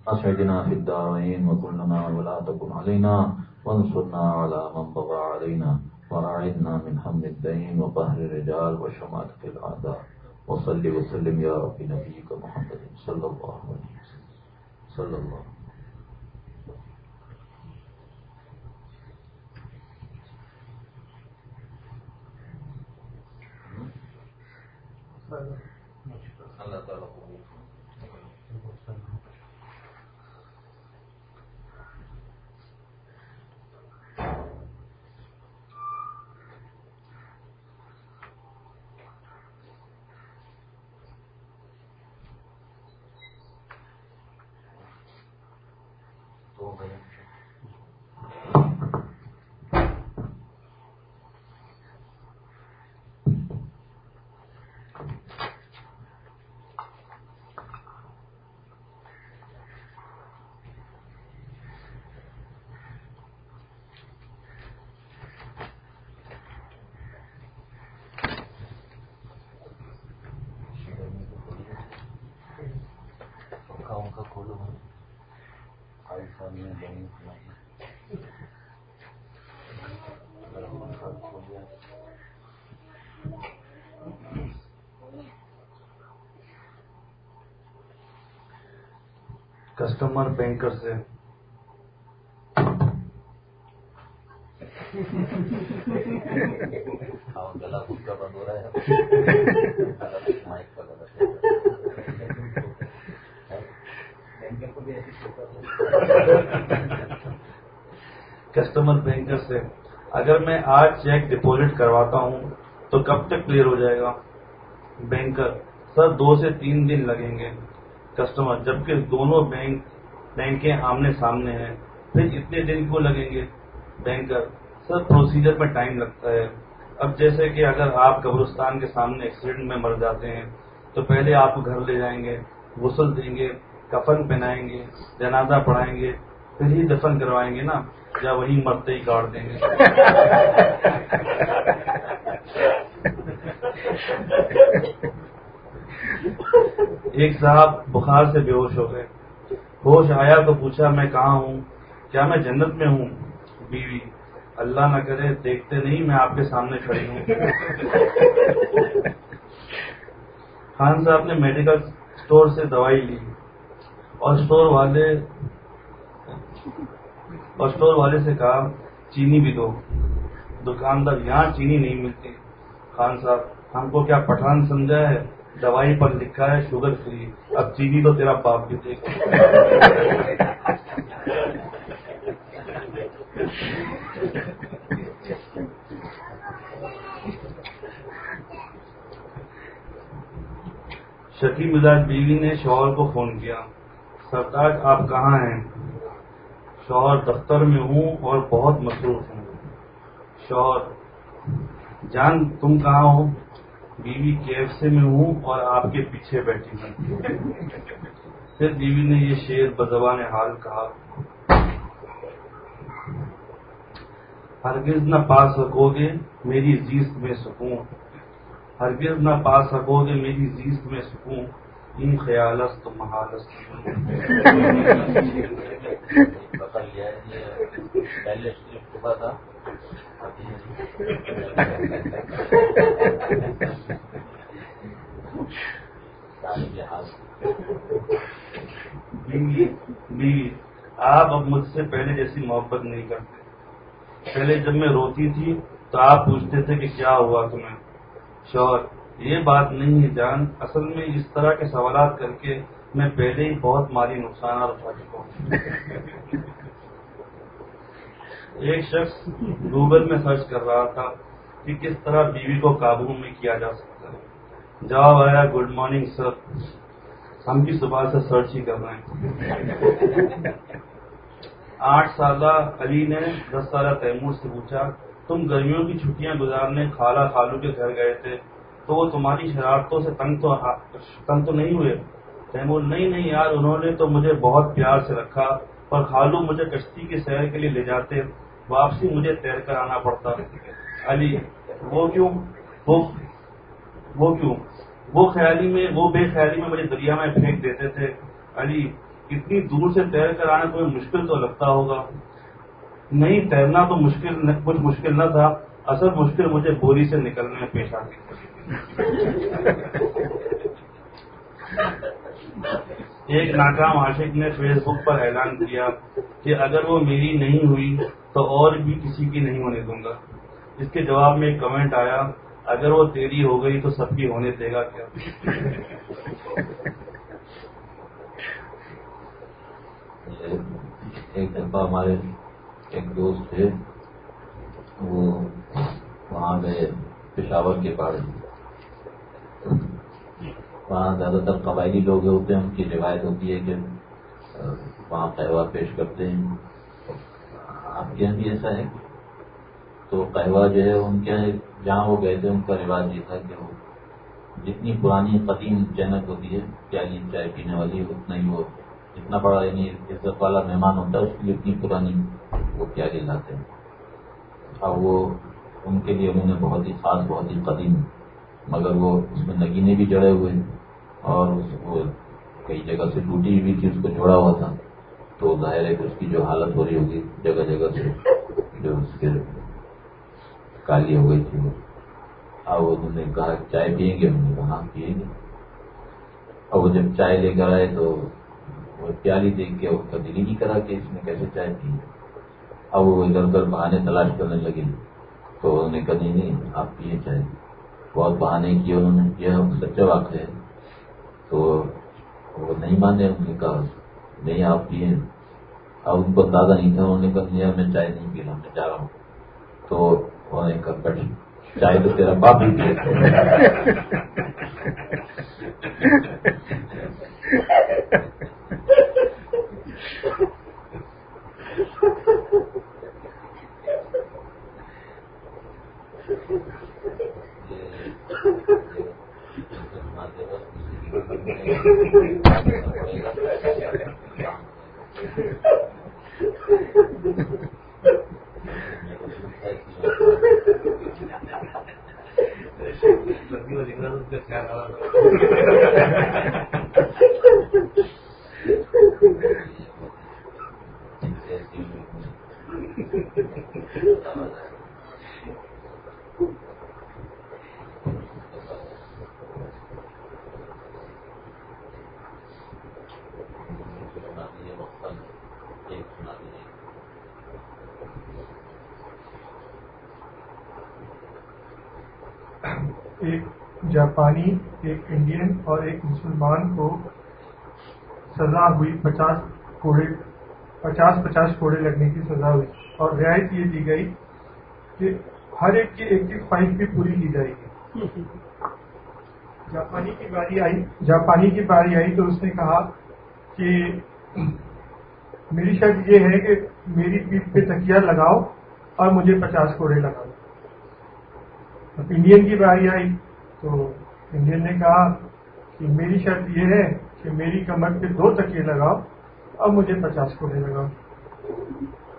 أسعدنا في الدارين وكلنا ولا تكن علينا. وانصرنا على من بغى علينا. وأعدنا من هم الدين وقهر الرجال وشماتة الأعداء. وصلی وسلم یا ربی نبی کا محمد صلی اللہ علیہ وسلم. صلی اللہ اللہ تعالیٰ کسٹمر بینکر سے گلا خود کا بند ہو رہا ہے۔ کسٹمر بینکر سے اگر میں آج چیک ڈپوزٹ کرواتا ہوں تو کب تک کلیئر ہو جائے گا؟ بینکر سر دو سے تین دن لگیں گے۔ کسٹمر، جبکہ دونوں بینک بینکیں آمنے سامنے ہیں، پھر اتنے دن کو لگیں گے؟ بینکر، سر پروسیجر میں ٹائم لگتا ہے۔ اب جیسے کہ اگر آپ قبرستان کے سامنے ایکسیڈنٹ میں مر جاتے ہیں، تو پہلے آپ گھر لے جائیں گے، غسل دیں گے، کفن پہنائیں گے، جنازہ پڑھائیں گے، پھر ہی دفن کروائیں گے نا، یا وہیں مرتے ہی کاٹ دیں گے۔ ایک صاحب بخار سے بے ہوش ہو گئے۔ ہوش آیا تو پوچھا، میں کہاں ہوں؟ کیا میں جنت میں ہوں؟ بیوی، اللہ نہ کرے، دیکھتے نہیں میں آپ کے سامنے کھڑی ہوں۔ خان صاحب نے میڈیکل اسٹور سے دوائی لی۔ اور اسٹور والے، اور اسٹور والے سے کہا، چینی بھی دو۔ دکاندار، یہاں چینی نہیں ملتی۔ خان صاحب، ہم کو کیا پٹھان سمجھا ہے؟ دوائی پر لکھا ہے، شوگر فری اب جی چینی تو تیرا باپ بھی دے شکی مزاج بیوی نے شوہر کو فون کیا۔ سرتاج آپ کہاں ہیں؟ شوہر دفتر میں ہوں اور بہت مصروف ہوں۔ شوہر، جان، تم کہاں ہو؟ بیوی کیف سے میں ہوں اور آپ کے پیچھے بیٹھی ہوں۔ پھر بیوی نے یہ شیر بزبان حال کہا، ہرگز نہ پا سکو گے میری زیست میں سکون۔ ہرگز نہ پا سکو گے میری زیست میں سکون۔ ان خیالست تو محالست پہلے تھا آپ اب مجھ سے پہلے جیسی محبت نہیں کرتے۔ پہلے جب میں روتی تھی تو آپ پوچھتے تھے کہ کیا ہوا تمہیں؟ شور یہ بات نہیں ہے جان، اصل میں اس طرح کے سوالات کر کے میں پہلے ہی بہت مالی نقصانات اٹھا چکا ہوں۔ ایک شخص گوگل میں سرچ کر رہا تھا کہ کس طرح بیوی کو قابو میں کیا جا سکتا ہے۔ جواب آیا گڈ مارننگ سر ہم بھی صبح سے سرچ ہی کر رہے ہیں۔ آٹھ سالہ علی نے دس سالہ تیمور سے پوچھا، تم گرمیوں کی چھٹیاں گزارنے خالہ خالو کے گھر گئے تھے تو وہ تمہاری شرارتوں سے تنگ تو تنگ تو نہیں ہوئے۔ تیمور نہیں نہیں یار، انہوں نے تو مجھے بہت پیار سے رکھا اور خالو مجھے کشتی کی سیر کے لیے لے جاتے، واپسی مجھے تیر کر آنا پڑتا۔ علی، وہ کیوں؟ وہ وہ کیوں؟ وہ خیالی میں وہ بے خیالی میں مجھے دریا میں پھینک دیتے تھے۔ علی، اتنی دور سے تیر کر آنا تمہیں مشکل تو لگتا ہوگا؟ نہیں، تیرنا تو مشکل کچھ مشکل نہ تھا۔ اصل مشکل مجھے بوری سے نکلنے میں پیش آتی۔ ایک ناکام عاشق نے فیس بک پر اعلان کیا کہ اگر وہ میری نہیں ہوئی تو اور بھی کسی کی نہیں ہونے دوں گا۔ اس کے جواب میں ایک کمنٹ آیا، اگر وہ تیری ہو گئی تو سب کی ہونے دے گا کیا؟ ایک دفعہ ہمارے ایک دوست تھے، وہ وہاں گئے، پشاور کے پاس۔ وہاں زیادہ تر قبائلی لوگ ہوتے ہیں، ان کی روایت ہوتی ہے کہ وہاں قہوہ پیش کرتے ہیں۔ آپ کے یہاں بھی ایسا ہے؟ تو قہوہ جو ہے، ان کے جہاں وہ گئے تھے، ان کا رواج یہ تھا کہ وہ جتنی پرانی قدیم جنک ہوتی ہے پیالی چائے پینے والی اتنا ہی وہ جتنا بڑا یعنی عزت والا مہمان ہوتا ہے، اس کی اتنی پرانی وہ پیالی لاتے ہیں۔ اب وہ ان کے لیے انہوں نے بہت ہی خاص، بہت ہی قدیم مگر وہ اس میں نگینے بھی جڑے ہوئے اور وہ کئی جگہ سے ٹوٹی ہوئی تھی اس کو جوڑا ہوا تھا۔ تو ظاہر ہے کہ اس کی جو حالت ہو رہی ہوگی جگہ جگہ سے جو اس کے کالی ہو گئی تھی وہ اب انہوں نے کہا چائے پیئیں گے؟ انہوں نے کہا ہاں، پیئیں گے۔ اور وہ جب چائے لے کر آئے تو وہ پیالی دیکھ کے اس کا دل ہی نہیں کرا کہ اس میں کیسے چائے پی۔ اب وہ ادھر ادھر بہانے تلاش کرنے لگے تو انہوں نے کہا نہیں نہیں آپ پیے چائے۔ بہت بہانے کیے انہوں نے، یہ سچا واقع ہے تو وہ نہیں مانے انہوں نے کہا، نہیں آپ پیے اب ان کو اندازہ نہیں تھا، انہوں نے کہا، نہیں، میں چائے نہیں پی رہا میں جا رہا ہوں۔ تو انہوں نے کہا بیٹھ چائے تو تیرا باپ ہی مسلمان کو سزا ہوئی، پچاس کوڑے، پچاس پچاس کوڑے لگنے کی سزا ہوئی۔ اور رعایت یہ دی گئی کہ ہر ایک کی ایک ایک خواہش بھی پوری کی جائے گی۔ جاپانی کی باری آئی، جاپانی کی باری آئی تو اس نے کہا کہ میری شرط یہ ہے کہ میری پیٹ پہ تکیا لگاؤ اور مجھے پچاس کوڑے لگاؤ۔ انڈین کی باری آئی تو انڈین نے کہا کہ میری شرط یہ ہے کہ میری کمر پہ دو تکیے لگاؤ اب مجھے پچاس کوڑے لگاؤ۔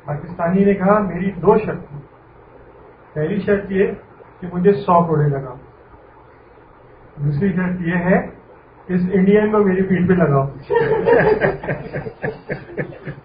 پاکستانی نے کہا، میری دو شرط پہلی شرط یہ کہ مجھے سو کوڑے لگاؤ۔ دوسری شرط یہ ہے، اس انڈین کو میری پیٹ پہ لگاؤ۔